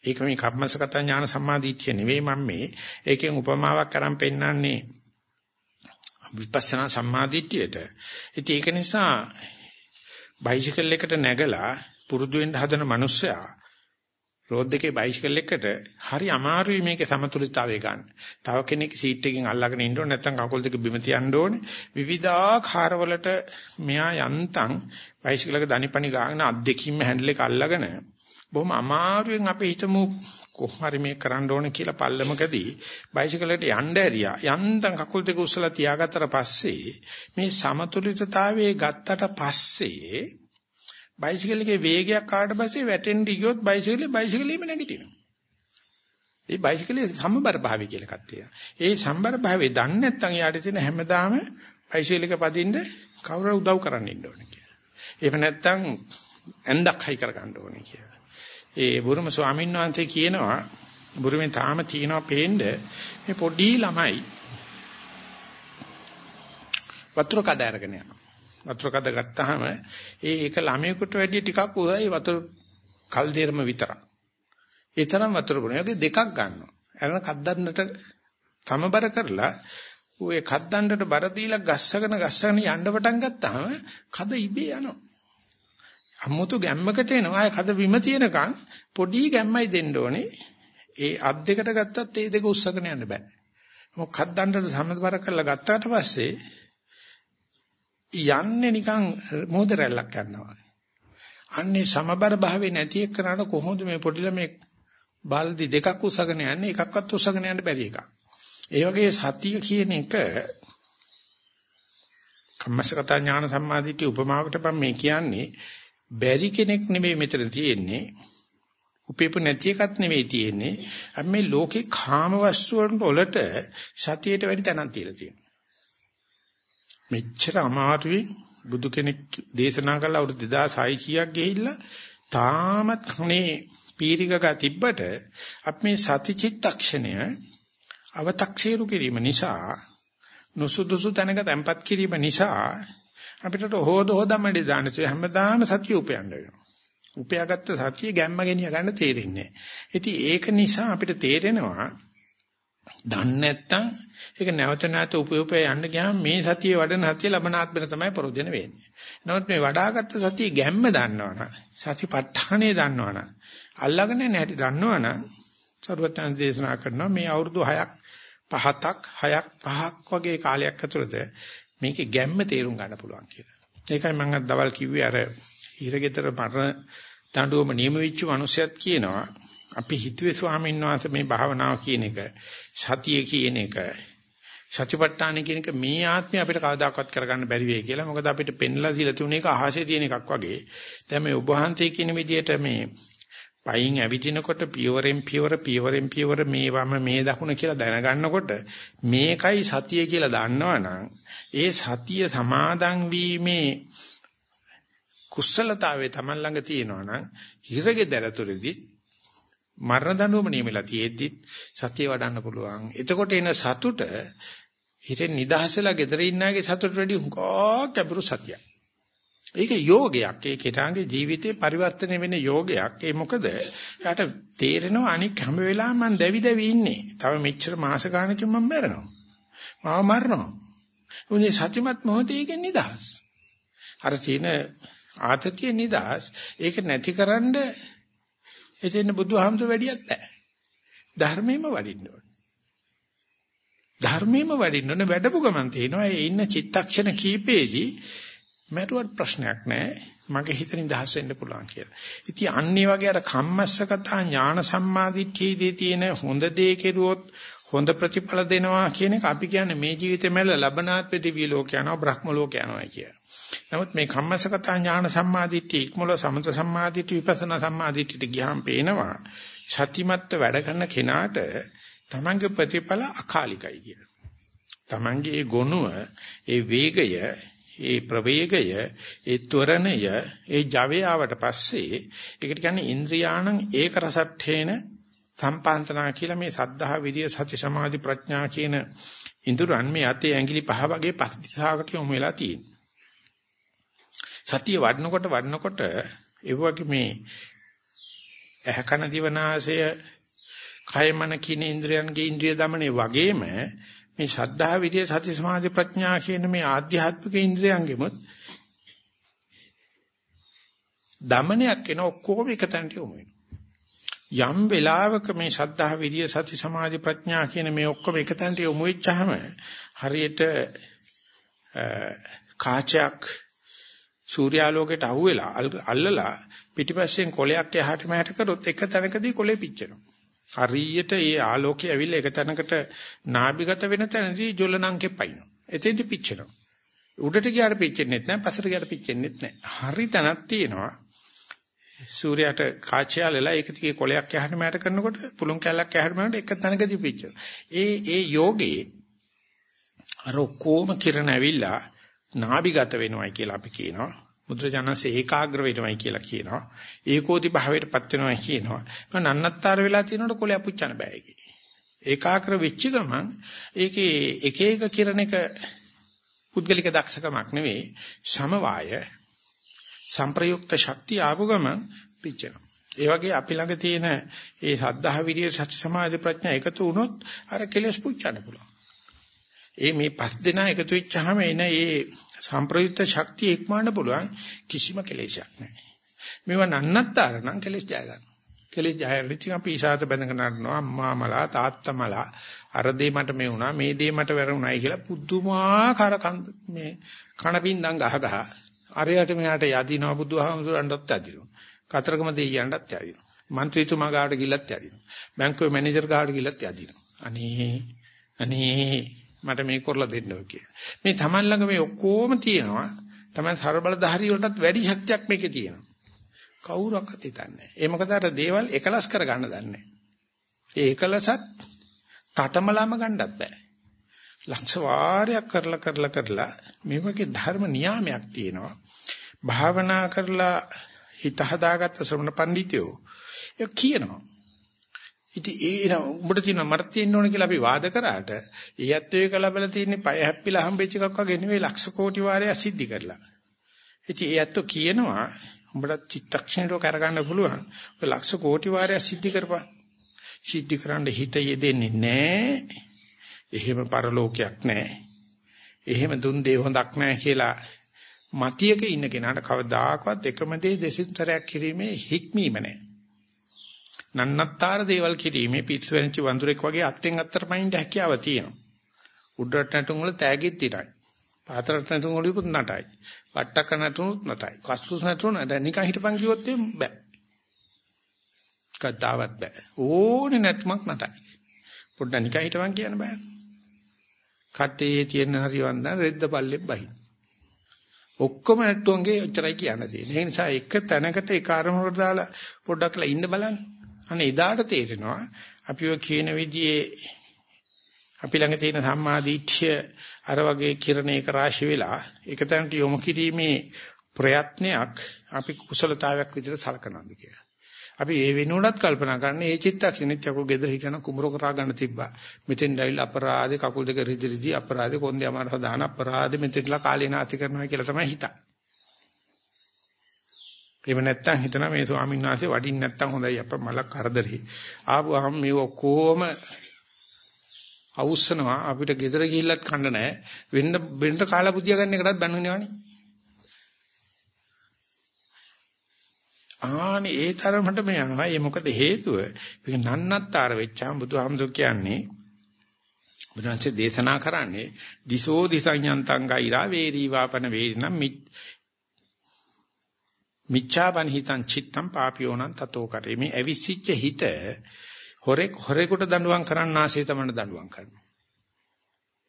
Speaker 1: ඒක මේ කර්මසගත ඥාන සම්මාදිට්ඨිය නෙවෙයි මම මේ ඒකෙන් උපමාවක් අරන් පෙන්නන්නේ විපස්සනා සම්මාදිට්ඨියට. ඉතින් ඒක නිසා බයිසිකල් එකට නැගලා පුරුදු වෙන්න හදන මිනිස්සයා රෝඩ් එකේ බයිසිකල් එකකට හරි අමාරුයි මේකේ සමතුලිතතාවය ගන්න. තව කෙනෙක් සීට් එකකින් අල්ලගෙන ඉන්න ඕනේ නැත්නම් කකුල් දෙක බිම තියන්න ඕනේ. විවිධාකාර වලට මෙහා යන්තම් බයිසිකලක දනිපනි ගාගෙන අත් දෙකින්ම හැන්ඩල් එක අල්ලගෙන බොහොම අමාරුවෙන් අපි හිතමු කොහොමරි මේ කරන්න ඕනේ කියලා පල්ලමකදී බයිසිකලයට යන්න ඇරියා. යන්තම් කකුල් දෙක උස්සලා තියාගත්තට පස්සේ මේ සමතුලිතතාවයේ ගත්තට පස්සේ බයිසිකල් එකේ වේගයක් ආවට පස්සේ වැටෙන්න ගියොත් බයිසිකලේ බයිසිකලෙම නැගිටිනවා. ඒ බයිසිකලේ සම්බර භාවය කියලා එකක් තියෙනවා. ඒ සම්බර භාවය දන්නේ නැත්නම් යාට තියෙන හැමදාම බයිසිකල් එක පදින්න කවුරු උදව් කරන්න ඉන්න ඕනේ කියලා. එහෙම නැත්නම් ඇඳක් හයි කර ගන්න ඕනේ කියලා. ඒ බුරුම ස්වාමීන් වහන්සේ කියනවා බුරුමේ තාම තියෙනවා පේන්න මේ පොඩි ළමයි වතුර කඩ අරගෙන යනවා. වතුර කඩ ගත්තාම ඒ එක ළමයෙකුට වැඩිය ටිකක් උසයි වතුර කල් දෙරම විතරක්. ඒ තරම් වතුර බොන. ඒකේ දෙකක් ගන්නවා. අරන කද්දන්නට තමබර කරලා ඔය කද්දන්නට බර දීලා ගස්සගෙන ගස්සගෙන යන්න පටන් ගත්තාම කද ඉබේ යනවා. අමුතු ගැම්මකට එනවා. ආය කද බිම තියෙනකන් පොඩි ගැම්මයි දෙන්න ඕනේ. ඒ අත් දෙකට ගත්තත් ඒ දෙක උස්සගෙන යන්න බෑ. මොකක්ද දණ්ඩට සමබර කරලා ගත්තාට පස්සේ යන්නේ නිකන් මොහොත රැල්ලක් යනවා. අන්නේ සමබර භාවයේ නැති එක්කනට කොහොමද මේ පොඩි ළමේ බාල්දි දෙකක් උස්සගෙන යන්නේ එකක්වත් උස්සගෙන යන්න බැරි එකක්. ඒ වගේ සතිය කියන එක කම්මසගත ඥාන සම්මාදිට්ඨිය උපමාවට මම මේ කියන්නේ බැරි කෙනෙක් නෙමෙයි මෙතන තියෙන්නේ. උපේපු නැති එකක් නෙමෙයි තියෙන්නේ. අපි මේ ලෝකේ කාම වස්තු වලට සතියට වැඩි තැනක් තියලා තියෙනවා. මෙච්චර අමාරුවෙන් බුදු කෙනෙක් දේශනා කළ අවුරුදු 2600ක් ගිහිල්ලා තාමත් කනේ පීරිකක තිබ්බට අපි මේ සතිචිත්තක්ෂණය අව탁සීරු කිරීම නිසා නුසුදුසු තැනක තැම්පත් කිරීම නිසා අපිට හොද හොදමඩි දානසේ හැමදාම සතිය උපයන්න වෙනවා. උපයාගත්ත සතිය ගැම්ම ගෙනිය ගන්න තේරෙන්නේ නැහැ. ඉතින් ඒක නිසා අපිට තේරෙනවා දන්නේ නැත්නම් ඒක නැවත නැවත උපයෝපය යන්න ගියාම මේ සතියේ වඩන සතිය ලබනාත්මෙට තමයි ප්‍රොජෙන වෙන්නේ. නමුත් මේ වඩාගත් සතිය ගැම්ම දන්නවනම් සතිපට්ඨානේ දන්නවනම් අල්ලගෙන නැහැටි දන්නවනම් සරුවත්යන් දේශනා කරනවා මේ අවුරුදු 6ක් 5ක් 6ක් 5ක් වගේ කාලයක් ඇතුළත මේකේ ගැම්ම තේරුම් ගන්න පුළුවන් කියලා. ඒකයි මම අද දවල් කිව්වේ අර හිරගෙදර මරණ දඬුවම නියම වෙච්ච මිනිස්සයත් කියනවා අපි හිතුවේ ස්වාමීන් වහන්සේ මේ භාවනාව කියන එක සතිය කියන එක සතිපට්ඨාන කියන එක මේ ආත්මය අපිට කවදාකවත් කරගන්න බැරි වෙයි කියලා. මොකද අපිට පෙන්ලා දීලා තුන එක අහසේ තියෙන එකක් වගේ. දැන් මේ ඔබ වහන්සේ කියන විදිහට මේ පයින් ඇවිදිනකොට පියවරෙන් පියවර පියවරෙන් පියවර මේ වම මේ දකුණ කියලා දැනගන්නකොට මේකයි සතිය කියලා දන්නවනම් ඒ සතිය සමාදන් වීමේ කුසලතාවය Taman ළඟ තියෙනවනම් හිරගෙදරතුලදී මරණ දඬුවම නියමලා තියෙද්දි සතිය වඩන්න පුළුවන්. එතකොට එන සතුට හිතේ නිදහසලා gedare ඉන්නාගේ සතුට වැඩි හුඟක් කැපුරු සතියක්. ඒක යෝගයක්. ඒ කෙනාගේ ජීවිතේ පරිවර්තනය වෙන යෝගයක්. ඒ මොකද යාට තේරෙනවා අනික් හැම වෙලාවෙම මම දැවි දැවි ඉන්නේ. තව මෙච්චර මාස ගානකින් මම මැරෙනවා. මාව මරනවා. උනේ සත්‍යමත් මොහොතේ නිදහස්. අර සීන ආතතිය නිදාස්. ඒක නැතිකරන්න එතෙන් බුදුහාමුදුර වැඩියක් නැහැ. ධර්මයෙන්ම වඩින්න ඕන. ධර්මයෙන්ම වඩින්න ඕන වැඩපු ගමන් තියෙනවා. ඒ ඉන්න චිත්තක්ෂණ කීපේදී මැරුවත් ප්‍රශ්නයක් නැහැ. මගේ හිතෙන් දහස් වෙන්න පුළුවන් කියලා. ඉතින් අන්නේ වගේ අර කම්මස්සකතා ඥාන සම්මාදිට්ඨියේදී තියෙන හොඳ දේ කෙරුවොත් හොඳ ප්‍රතිඵල දෙනවා කියන එක අපි කියන්නේ මේ ජීවිතේ මැල ලබනාත්ම දිව්‍ය ලෝක යනවා බ්‍රහ්ම ලෝක යනවා කිය. නමුත් මේ කම්මසගත ඥාන සම්මාදිට්ඨිය ඉක්මල සමත සම්මාදිට්ඨිය විපස්සනා සම්මාදිට්ඨියට ගියාම පේනවා සතිමත්ත වැඩ කරන කෙනාට තමන්ගේ ප්‍රතිඵල අකාලිකයි කියන. තමන්ගේ ඒ ගොනුව, ඒ වේගය, ඒ ප්‍රවේගය, ඒ ත්වරණය, ඒ ජවය ආවට පස්සේ ඒකට කියන්නේ ඉන්ද්‍රියාණං ඒක රසට්ඨේන සම්පන්තනා කියලා මේ සද්ධා විරිය සති සමාධි ප්‍රඥා කියන ඉඳුරන් මේ අතේ ඇඟිලි පහ වගේ පස් දිශාකට යොමු වෙලා තියෙනවා. සතිය වඩනකොට වඩනකොට ඒ වගේ මේ ඇහැකන දිවනාසය කයමන කින ඉන්ද්‍රයන්ගේ ඉන්ද්‍රිය দমনේ වගේම මේ ශ්‍රද්ධා විරිය සති සමාධි ප්‍රඥා කියන මේ ආධ්‍යාත්මික ඉන්ද්‍රයන්ගෙමුත් দমনයක් වෙන ඔක්කොම එක තැනට යොමු වෙනවා. යම් වෙලාවක මේ ශද්ධා විරිය සති සමාධි ප්‍රඥා කියන මේ ඔක්කොම එකතැනට යොමු වෙච්චාම හරියට කාචයක් සූර්යාලෝකයට අහුවෙලා අල්ලලා පිටිපස්සෙන් කොලයක් එහාට මෙහාට කරොත් එක තැනකදී කොලේ පිච්චෙනවා. හරියට ඒ ආලෝකය ඇවිල්ලා එක තැනකට නාභිගත වෙන තැනදී ජොලනංකේ පයින්නවා. එතෙන්දි පිච්චෙනවා. උඩට ගියාට පිච්චෙන්නේ නැහැ, පස්සට ගියාට පිච්චෙන්නේ නැහැ. හරි තැනක් තියෙනවා. සූර්යයට කාචයාලලා ඒක තියේ කොලයක් යහට මෑට කරනකොට පුළුන් කැලක් යහට මෑට එක තැනකදී පිච්චෙනවා. ඒ ඒ යෝගේ අර කොම කිරණ ඇවිල්ලා නාභිගත වෙනවයි කියලා අපි කියනවා. මුද්‍රජනසේ ඒකාග්‍ර වෙනවයි කියලා කියනවා. ඒකෝදි භාවයටපත් වෙනවයි කියනවා. මම නන්නත්තර වෙලා තියෙනකොට කොලයක් පුච්චන්න බෑ ඒකේ. ඒකාග්‍ර වෙච්ච ගමන් ඒකේ එක එක කිරණ එක පුද්ගලික දක්ෂකමක් නෙවෙයි සමவாய සංප්‍රයුක්ත ශක්තිය ආපු ගමන් පිච්චෙනවා. ඒ වගේ අපි ළඟ තියෙන ඒ සද්ධා විරිය සති සමාධි ප්‍රඥා එකතු වුණොත් අර කෙලෙස් පුච්චන්න පුළුවන්. ඒ මේ පස් දෙනා එකතු වෙච්චාම එන ඒ සංප්‍රයුක්ත ශක්තිය ඉක්මවන්න පුළුවන් කිසිම කෙලෙසයක් නැහැ. මේවා නන්නත්තර නම් කෙලෙස් ජය ගන්න. කෙලෙස් ජය රිති අපි ඉසాత බඳගෙන නරනවා අම්මා මලා තාත්තා මලා අර දේ මට මේ වුණා මේ දේ මට වැරුණායි කියලා පුදුමාකාර මේ කණපින්දම් ගහ ගහ අරයට මෙයාට යදිනවා බුදුහාමුදුරන්ටත් යදිනවා. කතරගම දෙයියන්ටත් යදිනවා. മന്ത്രിතුමා ගාවට ගිලත් යදිනවා. බැංකුවේ මැනේජර් ගාවට ගිලත් යදිනවා. අනේ අනේ මට මේක කරලා දෙන්න ඕක කියලා. මේ Taman ළඟ මේ ඔක්කොම තියෙනවා. Taman ਸਰබලධාරී වලටත් වැඩි ශක්තියක් මේකේ තියෙනවා. කවුරක්වත් හිතන්නේ. ඒ මොකද අර දේවල් එකලස් කරගන්න දන්නේ. ඒ එකලසත් තටමලම ගන්නත් බෑ. ලක්ෂ වාරයක් කරලා කරලා කරලා මේ වගේ ධර්ම නියාමයක් තියෙනවා. භාවනා කරලා හිත හදාගත්ත ශ්‍රමණ පඬිතුයෝ ඒ කියනවා. ඉතින් ඒ න උඹට තියෙන මට තියෙන්න ඕන කියලා අපි වාද කරාට ඒ ඇත්තෝ එක ලැබලා තියෙන්නේ පය හැප්පිලා හම්බෙච්ච එකක් වගේ නෙවෙයි ලක්ෂ කෝටි වාරයක් සිද්ධි කරලා. ඉතින් ඒ ඇත්තෝ කියනවා උඹට චිත්තක්ෂණයට කරගන්න පුළුවන්. ඔය ලක්ෂ කෝටි වාරයක් සිද්ධි කරපන්. සිද්ධි කරන්න හිත යෙදෙන්නේ නැහැ. එහෙම පරලෝකයක් නැහැ. එහෙම දුන් දේ හොඳක් නැහැ කියලා මතියක ඉන්න කෙනාට කවදාකවත් එකම දේ දෙසින්තරයක් කිරීමේ හික්මීම නැහැ. නන්නත්තර දේවල් කිරීමේ පිස්සු වෙනච වඳුරෙක් වගේ අත්ෙන් අත්තට පයින්ට හැකියාව තියෙනවා. උඩරට නැටුම් වල තෑගිත් ඉරයි. පාතරට නැටුම් වල උපුත් නටයි. වට්ටක නැටුම්ත් නටයි. කස්තුස් නැටුම් නට නිකන් හිටපන් කිව්වොත් බෑ. කතාවත් බෑ. ඕනේ නැටුමක් නටයි. පොඩ්ඩක් නිකන් හිටපන් කියන්න බෑ. කටේ තියෙන හරි වන්දන රෙද්ද පල්ලෙන් බහින්. ඔක්කොම නැට්ටුවන්ගේ ඔච්චරයි කියන්න තියෙන්නේ. ඒ නිසා එක තැනකට ඒ කාර්මවලට දාලා පොඩ්ඩක්ලා ඉන්න බලන්න. අනේ එදාට තේරෙනවා අපි ඔය කියන විදිහේ අපි ළඟ තියෙන සම්මාදීඨ්‍ය අර වගේ කිරණයක රාශි වෙලා එක තැනට යොමු කිරීමේ ප්‍රයත්නයක් අපි කුසලතාවයක් විදිහට සලකනවා කියලා. අපි ඒ වෙනුවටත් කල්පනා කරන්නේ මේ චිත්තක්ෂණෙත් යකෝ ගෙදර හිටන කුඹර කරා ගන්න තිබ්බා. මෙතෙන් ඇවිල්ලා අපරාධේ කකුල් දෙක රිදිරිදි අපරාධේ කොන්දේ අමාරව දාන අපරාධේ මෙතෙන්ලා කාලේ නාස්ති කරනවා කියලා තමයි හිතන්නේ. එහෙම නැත්තම් හිතනවා මේ ස්වාමීන් වහන්සේ වඩින්න නැත්තම් හොඳයි අප මල කරදරේ. ආපුවාම මේ ඔක්කොම අවුස්සනවා අපිට ගෙදර ගිහිල්ලත් කන්න නැහැ. වෙන්න වෙන්න කාලා බුදියා ගන්න එකටත් බැනුනේවනේ. ආනේ ඒ තරමට මේ ආ ඒ මොකද හේතුව? මේක නන්නත්තර වෙච්චාම බුදුහාමුදුරු කියන්නේ බුදුන්සේ දේශනා කරන්නේ දිසෝ දිසඤ්ඤන්තංගයිරා වේරී වාපන වේරිනම් මිච්ඡාපන හිතං චිත්තං පාපියෝනං තතෝ කරේ. මේ අවිසිච්ච හිත හොරෙක් හොරෙකුට දඬුවම් කරන්න ආසේ තමයි දඬුවම් කරනවා.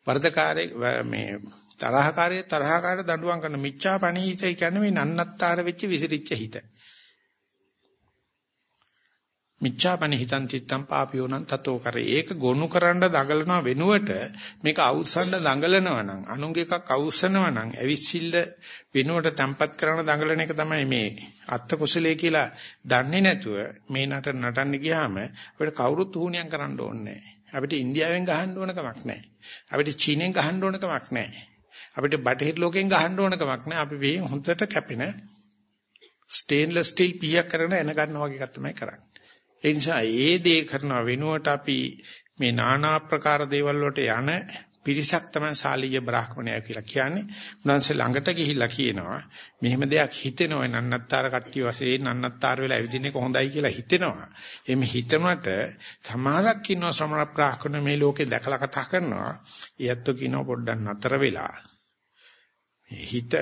Speaker 1: වර්ධකාරයේ මේ තරහකාරයේ තරහකාරයට දඬුවම් කරන මිච්ඡාපන හිත කියන්නේ මේ නන්නත්තර වෙච්ච විසිරිච්ච හිත. මිච්ඡාපන හිතං චිත්තං පාපියෝනං තතෝ කරේ. ඒක ගොනු කරන්න දඟලනවා වෙනුවට මේක අවුස්සන්න දඟලනවා නම් අනුන්ගේ එකක් අවුස්සනවා නම් ඇවිස්සිල්ල වෙනුවට තැම්පත් කරන දඟලන එක තමයි මේ අත්ත කුසලයේ කියලා දන්නේ නැතුව මේ නට නටන්න ගියාම අපිට කවුරුත් උහුණියම් කරන්න ඕනේ අපිට ඉන්දියාවෙන් ගහන්න ඕන කමක් නැහැ. අපිට චීනෙන් ගහන්න ඕන කමක් නැහැ. අපිට බටහිර ලෝකෙන් ගහන්න ඕන කමක් නැහැ. අපි මේ හොඳට කැපෙන ස්ටේන්ලස් ස්ටිල් පීයක් කරගෙන එන ගන්නවා වගේ එකක් තමයි කරන්නේ. ඒ නිසා ඒ දේ කරන වෙනුවට අපි මේ নানা ආකාර දේවල් වලට යන පිරිසක් තමයි සාලිය බ්‍රාහ්මණය කියලා කියන්නේ. උන්වහන්සේ ළඟට ගිහිල්ලා කියනවා මෙහෙම දෙයක් හිතෙනවා නන්නත්තර කට්ටිය වශයෙන් නන්නත්තර වෙලා ඇවිදින්නේ කොහොඳයි කියලා හිතෙනවා. එimhe හිතනට සමහරක් ඉන්නවා සමහර බ්‍රාහ්මණ මේ ලෝකේ දැකලා කතා කරනවා. ඊයත්තු කියනවා පොඩ්ඩක් නතර වෙලා හිත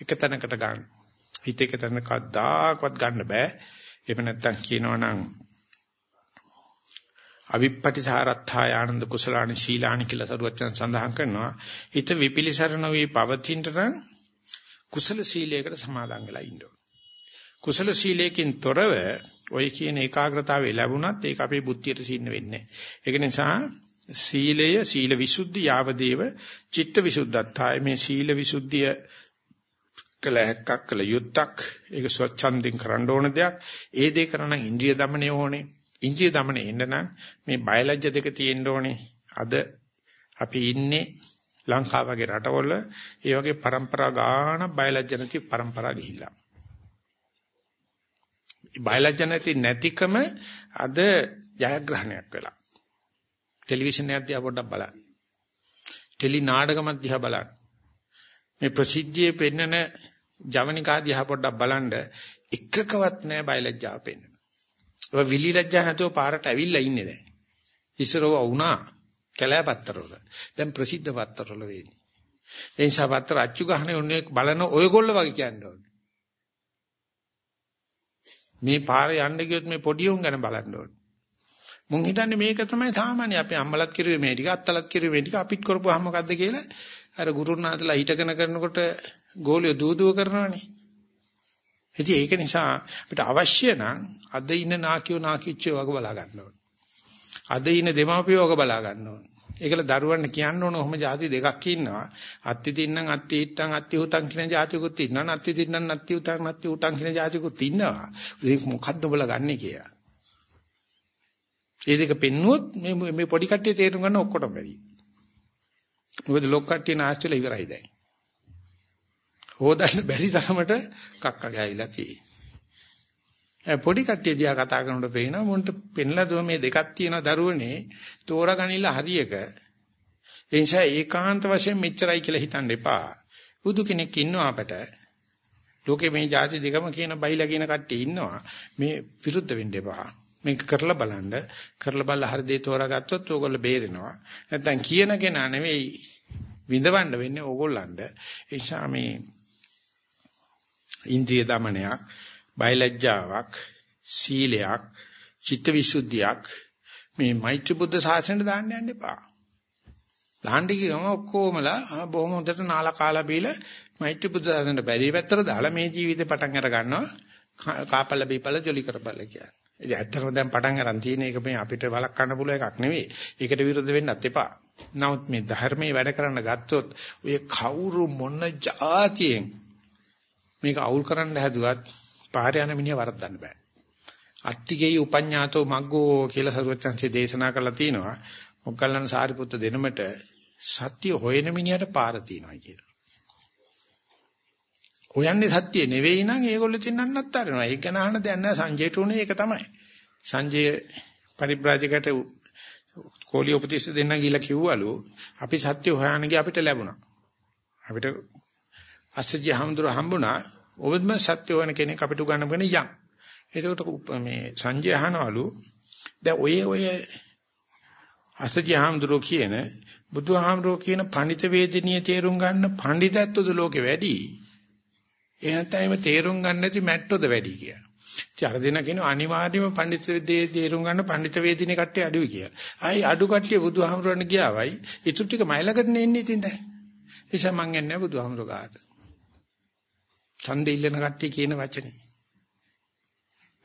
Speaker 1: එක තැනකට ගන්න. හිත එක තැනක කද්දාකවත් ගන්න බෑ. එහෙම නැත්නම් කියනවනම් අවිප්පටිසාරත්ථාය ආනන්ද කුසලානි ශීලානි කියලා සරුවචන සඳහන් කරනවා. හිත විපිලිසරණ වේ පවතිනට නම් කුසල සීලයකට සමාදන් වෙලා ඉන්න කුසල සීලයෙන් තොරව ඔය කියන ඒකාග්‍රතාවය ලැබුණත් ඒක අපේ බුද්ධියට සින්න වෙන්නේ ඒක නිසා සීලය සීල විසුද්ධි යාවදේව චිත්ත විසුද්ධත්තාය. මේ සීල විසුද්ධිය කළ හැක්කක් කළ යුත්තක්. ඒක ස්වච්ඡන්දින් කරන්න ඕන දෙයක්. ඒ දේ කරන ඉන්ද්‍රිය দমনය ඕනේ. ඉන්ද්‍රිය দমনය එන්න නම් මේ බයලජ්‍ය දෙක තියෙන්න ඕනේ. අද අපි ඉන්නේ ලංකාව වගේ රටවල. ඒ වගේ પરම්පරා ගාන බයලජ්‍ය නැති પરම්පරා ගිහිල්ලා. බයලජ්‍ය නැති නැතිකම අද ජයග්‍රහණයක් වෙලා. ටෙලිවිෂන් එකක් දිහා පොඩ්ඩක් බලන්න. ටෙලි නාටකමක් දිහා බලන්න. මේ ප්‍රසිද්ධියේ පෙන්නන ජවනිකා දිහා පොඩ්ඩක් බලන්න එකකවත් නැහැ බයලජ්ජාව පෙන්න. ඔය විලි ලැජ්ජා නැතුව පාරට ඇවිල්ලා ඉන්නේ දැන්. ඉස්සරව වුණා කැලෑ පත්තරවල. දැන් ප්‍රසිද්ධ පත්තරවල වෙන්නේ. ඒ නිසා පත්තර අච්චු ගහන්නේ උන්නේ බලන ඔයගොල්ලෝ වගේ කියන්නේ ඕනේ. මේ පාරේ යන්න ගියොත් මේ පොඩි උන් ගැන බලන්න ඕනේ. මුන් හිතන්නේ මේක තමයි සාමාන්‍ය අපේ අම්මලත් කිරුවේ මේ ටික අත්තලත් කිරුවේ මේ ටික අපිත් කරපුවාම මොකද්ද කියලා අර ගුරුනාථලා හිටගෙන කරනකොට ගෝලිය දූදුව කරනවනේ. ඉතින් ඒක නිසා අපිට අවශ්‍ය නම් අද ඉන්න නාකියෝ නාකිච්චෝ වගේ බලා ගන්න ඕනේ. අද ඉන්න දෙමාපියෝ වගේ බලා ගන්න ඕනේ. ඒකල දරුවන්ට කියන්න ඕන ඔහොම ಜಾති දෙකක් ඉන්නවා. අත්ති තින්නම් අත්ති ඊට්ටම් අත්ති උතන් කියන ಜಾතිකුත් ඉන්නවා. නත්ති තින්නම් නත්ති උතන් නත්ති උතන් කියන ಜಾතිකුත් ඉන්නවා. ඒක මොකද්ද ඔබලා ගන්නෙ කියලා. ඒ දෙක පෙන්නුවොත් මේ මේ පොඩි කට්ටිය තේරුම් ගන්න ඔක්කොටම බැරි. මොකද ලොක් කට්ටිය නාස්තිලා ඉවරයි දැන්. හොදන්න බැරි තරමට කක්ක ගෑවිලා තියෙන්නේ. පොඩි කට්ටිය දිහා කතා කරනකොට පේනවා මොන්ට පෙන්ලා දුව මේ දෙකක් තියෙන දරුවනේ තෝරගනින්න හරියක. ඒ නිසා ඒකාන්ත වශයෙන් මෙච්චරයි කියලා හිතන්න එපා. බුදු කෙනෙක් ඉන්නවා අපට. ලෝකේ මේ જાති දෙකම කියන බයිලා කියන කට්ටිය ඉන්නවා. මේ විරුද්ධ වෙන්න එපා. මේක කරලා බලන්න. කරලා බලලා හරි දේ තෝරාගත්තොත් ඕගොල්ලෝ බේරෙනවා. නැත්තම් කියන කෙනා නෙවෙයි විඳවන්න වෙන්නේ ඕගොල්ලන්ට. ඒ නිසා මේ ඉන්ද්‍රිය দমনයක්, බයලජ්ජාවක්, සීලයක්, චිත්තවිසුද්ධියක් මේ මෛත්‍රී බුද්ධ ශාසනයට දාන්න යන්න එපා. දාන්න ගියම ඔක්කොමලා බොහොම හොඳට නාලා කාලා බීලා මෛත්‍රී බුද්ධ ශාසනයට බැරි පැත්තට දාලා මේ ජීවිතේ පටන් අර ගන්නවා කාපල බීපල ජොලි කරපල කියන්නේ. ඒ ඇත්තටම දැන් පටන් අරන් තියෙන එක මේ අපිට වළක්වන්න පුළුවන් එකක් නෙවෙයි. ඒකට විරුද්ධ වෙන්නත් එපා. නමුත් මේ ධර්මයේ වැඩ කරන්න ගත්තොත් ඔය කවුරු මොන જાතියෙන් මේක අවුල් කරන්න හැදුවත් පාරේ යන මිනිහ වරද්දන්න බෑ. අත්තිගේ උපඤ්ඤාතෝ මග්ගෝ කියලා සරුවචන්සේ දේශනා කරලා තිනවා. මොග්ගල්ලාන සාරිපුත්ත දෙනමට සත්‍ය හොයන මිනිහට පාර තියනවා කියලා. හොයන්නේ සත්‍ය නෙවෙයි නම් ඒගොල්ලෝ තින්නන්නත් අරනවා. ඒක ගැන අහන්න දෙයක් නැහැ සංජයට උනේ ඒක තමයි. සංජය පරිබ්‍රාජකට කෝලිය උපදේශ දෙන්න ගිහිල්ලා කිව්වලු අපි සත්‍ය හොයන්න ගිය අපිට ලැබුණා. අපිට අස්සජි හම්දුර හම්බුණා ඔබම සත්‍ය හොයන කෙනෙක් අපිට උගන්වගෙන යන්. එතකොට මේ සංජය අහනවලු දැන් ඔය ඔය අසජහම්දුරෝ කියන බුදුහාමරෝ කියන පඬිත වේදිනිය තේරුම් ගන්න පඬිතත්වද ලෝකෙ වැඩි. එහෙනම් තේරුම් ගන්න නැති මැට්ටොද වැඩි කියලා. ඉතින් අර දෙන කියන අනිවාර්යයෙන්ම පඬිත වේදේ තේරුම් ගන්න පඬිත වේදිනේ කට්ටිය අඩුයි කියලා. ආයි අඩු කට්ටිය බුදුහාමරෝන් ගියාවයි. ඊටු ටික මයිලකට එන්නේ ඉතින් දැන්. එيشා මං එන්නේ බුදුහාමරෝ ගාට. ඡන්දෙ ඉල්ලන කට්ටිය කියන වචනේ.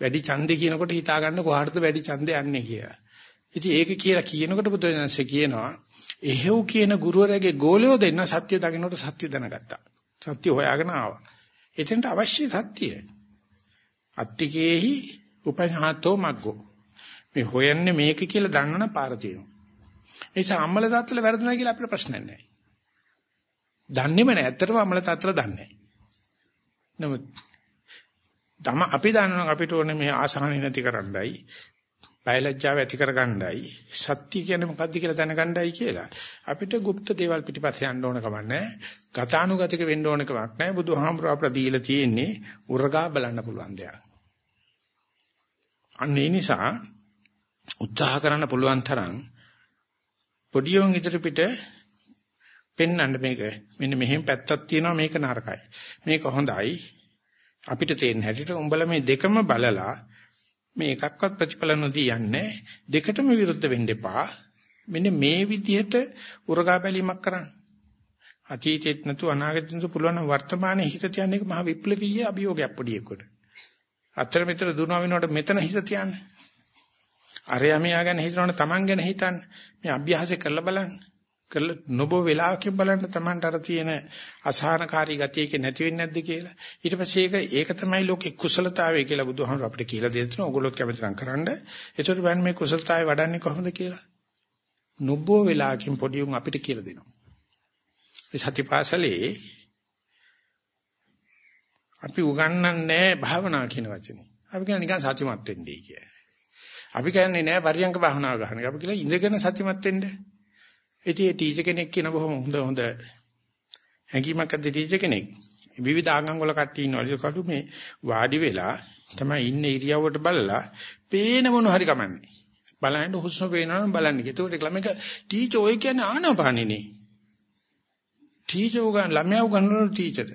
Speaker 1: වැඩි ඡන්දේ කියනකොට හිතා ගන්න කොහාටද වැඩි ඡන්දේ යන්නේ කියලා. ඉතින් ඒක කියලා කියනකොට බුදුරජාණන්සේ කියනවා එහෙව් කියන ගුරුවරයාගේ ගෝලියෝ දෙන්න සත්‍ය දකින්නට සත්‍ය දැනගත්තා. සත්‍ය හොයාගෙන ආවා. එතනට අවශ්‍ය සත්‍යය. අත්තිකේහි උපහාතෝ මග්ගෝ. මේ හොයන්නේ මේක කියලා දන්නවනම් පාර තියෙනවා. ඒ නිසා අම්මල තාත්තල වැරදුනා කියලා අපිට ප්‍රශ්නයක් නැහැ. දන්නේම නැහැ. ඇත්තටම අම්මල තාත්තල දන්නේ නැහැ. නමුත් තම අපි දන්නවා අපිට ඕනේ මේ ආසහනෙ නැති කරන්නයි බයලජ්ජාව ඇති කරගන්නයි සත්‍ය කියන්නේ මොකද්ද කියලා දැනගන්නයි කියලා අපිට গুপ্ত දේවල් පිටිපස්සේ යන්න ඕන කමක් නැහැ ගතානුගතික වෙන්න ඕන කමක් නැහැ බුදුහාමුදුරුවෝ අපට දීලා තියෙන්නේ උරගා බලන්න පුළුවන් දෙයක් අන්න ඒ නිසා උත්සාහ කරන්න පුළුවන් තරම් පොඩියෝන් ඉදිරි පිට පෙන්වන්න මේක මෙන්න මෙහෙම පැත්තක් තියෙනවා මේක නරකයි මේක හොඳයි අපිට තේරෙන හැටියට උඹලා මේ දෙකම බලලා මේ එකක්වත් ප්‍රතිඵල නොදී යන්නේ දෙකටම විරුද්ධ වෙන්න එපා. මෙන්න මේ විදිහට උරගා බැලීමක් කරන්න. අතීතෙත් නැතු අනාගතෙත් නැතු පුළුවන් නම් වර්තමානයේ හිත තියන්නේ මහ විප්ලවීය අභියෝගයක් පොඩියෙකුට. අතර මෙතන දුනවා වෙනකොට මෙතන හිත තියන්නේ. අරයා මෙයා ගැන හිතනවනේ Taman ගැන හිතන්න. මේ අභ්‍යාසය කරලා බලන්න. කරලා නොබෝ වෙලාවකින් බලන්න Tamanට අර තියෙන අසහනකාරී ගතියක නැති වෙන්නේ නැද්ද කියලා. ඊට පස්සේ ඒක ඒක තමයි ලෝකේ කුසලතාවය කියලා බුදුහාමුදුර අපිට කියලා දෙන්න ඕගොල්ලෝ කැමති නම් කරන්න. ඒතර බෑන් මේ කුසලතාවය වඩන්නේ කොහොමද කියලා. නොබෝ වෙලාවකින් පොඩි උන් අපිට කියලා දෙනවා. මේ සතිපාසලේ අපි උගන්වන්නේ භාවනා කියන වචනේ. අපි කියන්නේ නිකන් සතිමත් වෙන්නයි කියන්නේ. අපි කියන්නේ නෑ පරියංග භාවනාව ගන්න. අපි කියලා ඉඳගෙන සතිමත් වෙන්නේ. ඉතින් ඒ ටීචර් කෙනෙක් කියන බොහොම හොඳ හොඳ හැඟීමක් අද්ද ටීචර් කෙනෙක්. විවිධ ආගම් වල කට්ටිය ඉන්නවලු කඩු මේ වාඩි වෙලා තමයි ඉන්නේ ඉරියව්වට බලලා පේන මොන හරි කමන්නේ. බලන්න හුස්ම පේනවනම් බලන්න. ඒකට ළමයික ටීචර් ඔය කියන්නේ ආනාපානිනේ. ටීචර් උගන් ළමයා උගන්වන ටීචර්.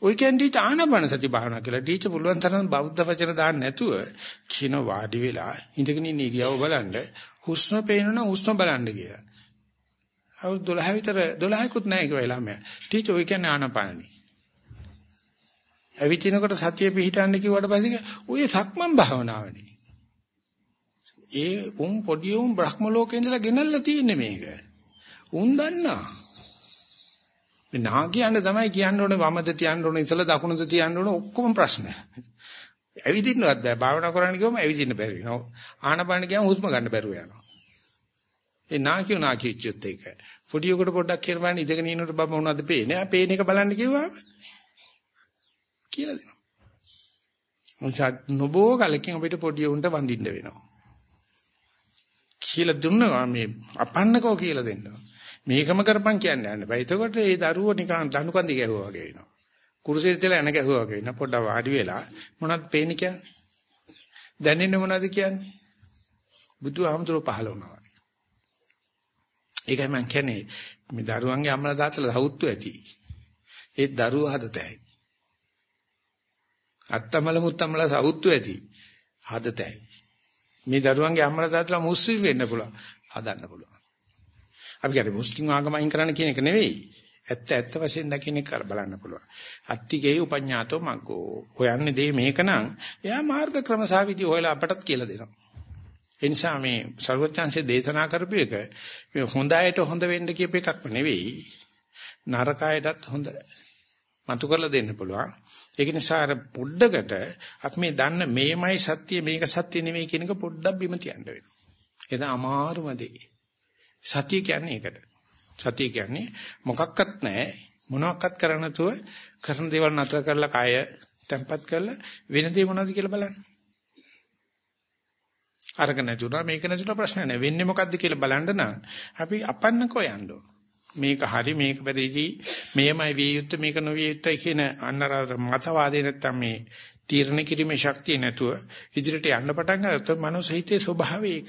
Speaker 1: ඔය කියන්නේ ටීචර් ආනාපාන සති භාවනා කියලා. ටීචර් පුළුවන් තරම් බෞද්ධ වචන දාන්න නැතුව කියන වාඩි වෙලා ඉඳගෙන ඉන්න ඉරියව්ව බලන්න හුස්ම පේනවනම් හුස්ම බලන්න කියලා. අවුරුදු 12 විතර 12කුත් නැහැ කියලා ළමයා. ටීචර් ඔය කියන්නේ ආනපානනි. ඇවිදිනකොට සතිය පිහිටන්න කිව්වට පස්සේ ඔය සක්මන් භාවනාවනේ. ඒ උන් පොඩි උන් බ්‍රහ්ම ලෝකේ ඉඳලා ගෙනල්ලා තියෙන්නේ මේක. උන් දන්නා. මේ නා කියන්නේ තමයි කියන්න ඕනේ වමද තියන්න ඕනේ ඉතලා දකුණද තියන්න ඕනේ ඔක්කොම ප්‍රශ්න. ඇවිදින්නවත් බෑ. භාවනා කරන්න ගියොම ඇවිදින්න බැරි වෙනවා. ආනපාන ගියාම හුස්ම ගන්න බැරුව යනවා. ඒ නාකියෝ නාකියුච්චත් එක. පොඩි උකට පොඩ්ඩක් කියලා බලන්න ඉඳගෙන ඉන්නකොට බබ මොනවද පේන්නේ? ආ පේන එක බලන්න කිව්වම කියලා දෙනවා. මොන්සත් නොබෝ කලකින් අපිට පොඩි උන්ට වඳින්න වෙනවා. කියලා දුන්නා මේ අපන්නකෝ කියලා දෙන්නවා. මේකම කරපන් කියන්නේ යන්න බෑ. එතකොට ඒ දරුවෝ නිකන් දණු කන්දි ගැහුවා වගේ වෙනවා. කුරුසෙට තියලා එන ගැහුවා වගේ වෙනවා. පොඩ්ඩක් වාඩි වෙලා මොනවද පේන්නේ කියන්නේ? දැනෙන්නේ මොනවද කියන්නේ? බුදුහාමුදුරුවෝ පහළ වුණා. ඒකයි මම කියන්නේ මේ දරුවන්ගේ අම්මලා තාත්තලා සෞත්තු ඇති. ඒ දරුවෝ හදතයි. අත්තමල මුත්තමල සෞත්තු ඇති. හදතයි. මේ දරුවන්ගේ අම්මලා තාත්තලා මුස්ලිම් වෙන්න පුළුවන්. හදන්න පුළුවන්. අපි කියන්නේ මුස්ලිම් ආගම අයින් කරන්න කියන එක නෙවෙයි. ඇත්ත ඇත්ත වශයෙන් දකින්න කර බලන්න පුළුවන්. අත්තිගේ උපඤ්ඤාතෝ මග්ගෝ. හොයන්නේ දෙය මේකනම් එයා මාර්ග ක්‍රම සාවිදි හොයලා අපටත් කියලා දෙනවා. ඒ නිසා මේ ਸਰවඥාන්සේ දේශනා කරපු එක මේ හොඳ අයට හොඳ වෙන්න කියප එකක් නෙවෙයි. නරක අයටත් හොඳ මතු කරලා දෙන්න පුළුවන්. ඒක නිසා අර පොඩ්ඩකට අපි මේ දන්න මේමයි සත්‍ය මේක සත්‍ය නෙවෙයි කියන එක පොඩ්ඩක් බිම තියන්න වෙනවා. ඒක අමාරුම දේ. සත්‍ය කියන්නේ ඒකට. සත්‍ය කියන්නේ මොකක්වත් නැහැ. මොනවත් කරන්න නැතුව කරන දේවල් නතර කරලා කය තැම්පත් කරලා වෙන දේ මොනවද කියලා බලන්න. අරක නැතුණා මේක නැතුණා ප්‍රශ්න නැහැ. වෙන්නේ මොකද්ද කියලා බලන්න නම් අපි අපන්නකෝ යන්න මේක හරි මේක බැරිදි මේමයි විය යුත්තේ මේක නොවිය යුත්තේ කියන අන්නර මතවාදේ නැත්තම් මේ තීරණ කිරීමේ ශක්තිය නැතුව ඉදිරියට යන්න පටන් ගත්තොත් මනුස්ස හිතේ ස්වභාවය ඒක.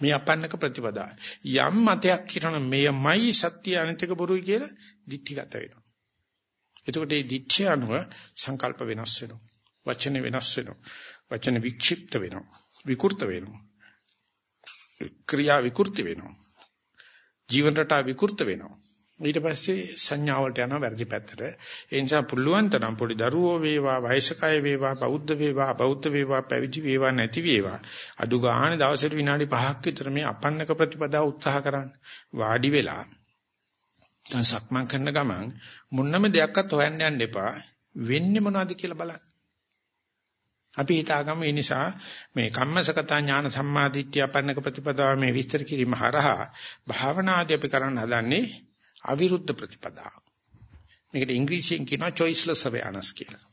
Speaker 1: මේ අපන්නක ප්‍රතිපදා. යම් මතයක් කරන මෙයමයි සත්‍ය අනිතක බොරුයි කියලා දික්ටිගත වෙනවා. එතකොට මේ දික්ෂය අනුව සංකල්ප වෙනස් වෙනවා. වචන වෙනස් වෙනවා. වචන වික්ෂිප්ත වෙනවා. විකෘත වෙනවා. ක්‍රියා විකෘති වෙනවා. ජීවන රටා විකෘත වෙනවා. ඊට පස්සේ සංඥා වලට යනවා වැඩි පැත්තට. ඒ නිසා පුළුවන් තරම් පොඩි දරුවෝ වේවා, වයසකය වේවා, බෞද්ධ වේවා, බෞද්ධ වේවා, පැවිදි වේවා, නැති වේවා. අඩු ගානේ දවසට විනාඩි 5ක් විතර මේ අපන්නක ප්‍රතිපදාව උත්සාහ කරන්න. වාඩි වෙලා දැන් සක්මන් කරන ගමන් මොනම දෙයක්වත් හොයන්න යන්න එපා. වෙන්නේ මොනවද කියලා බලන්න. අපි හිතාගමු ඒ නිසා මේ කම්මසකතා ඥාන සම්මාදිට්ඨිය අපන්නක ප්‍රතිපදාව මේ විස්තර කිරීම හරහා භාවනාදී අපි කරන්න හදන්නේ අවිරුද්ධ ප්‍රතිපදාව. මේකට ඉංග්‍රීසියෙන් කියනවා choiceless awareness කියලා.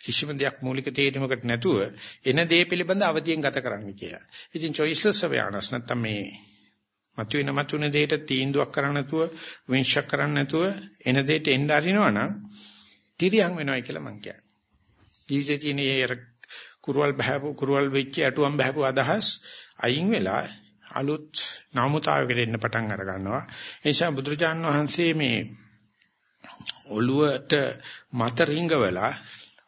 Speaker 1: කිසිම දෙයක් මූලික තේරීමකට නැතුව එන දේ පිළිබඳ අවදියෙන් ගත කරන්න කියලා. ඉතින් choiceless awareness නැත්තම් මේ මතුවෙන මතුවෙන දෙයට තීන්දුවක් කරන්න නැතුව විනිශ්චය කරන්න නැතුව එන දෙයට එන්න අරිනවනම් තිරියන් වෙනවයි කියලා මං කියන්නේ. ජීවිතේ තියෙන ඒ කුරුවල් බහපු කුරුවල් වෙච්ච ඇටුවම් බහපු අදහස් අයින් වෙලා අලුත් නාමුතාවයකට එන්න පටන් අර ගන්නවා. ඒ නිසා බුදුරජාන් වහන්සේ මේ ඔළුවට මත රිංගවලා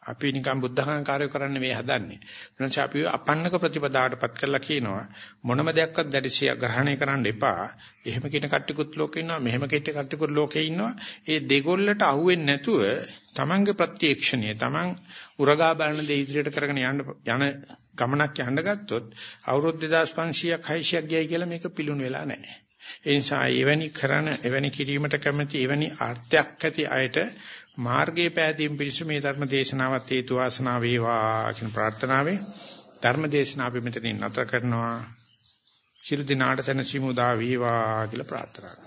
Speaker 1: අපි නිකන් බුද්ධඝංකාරය කරන්න මේ හදන්නේ. එනිසා අපි අපන්නක ප්‍රතිපදාවටපත් කරලා කියනවා මොනම දෙයක්වත් දැඩිසිය ග්‍රහණය කරන්න එපා. එහෙම කියන කට්ටිකුත් ලෝකේ ඉන්නවා, මෙහෙම කෙට්ට කට්ටිකුත් ලෝකේ ඉන්නවා. ඒ දෙගොල්ලට අහුවෙන්නේ නැතුව තමන්ගේ ප්‍රත්‍යක්ෂණය, තමන් උරගා බලන දේ ඉදිරියට කරගෙන යන්න යන ගමනක් යන්න ගත්තොත් අවුරුදු 2500ක් 600ක් ගියයි කියලා මේක පිළුණු වෙලා නැහැ. ඒ නිසා එවැනි කරන එවැනි කිරීමට කැමති එවැනි ආර්ථයක් ඇති අයට මාර්ගයේ පෑදීම් පිණිස මේ ධර්ම දේශනාවත් හේතු වාසනා වේවා කියන ප්‍රාර්ථනාවෙන් ධර්ම දේශනාව අපි මෙතනින් නැතර කරනවා. සියලු දිනාට සැනසීම උදා වේවා කියලා ප්‍රාර්ථනා කරනවා.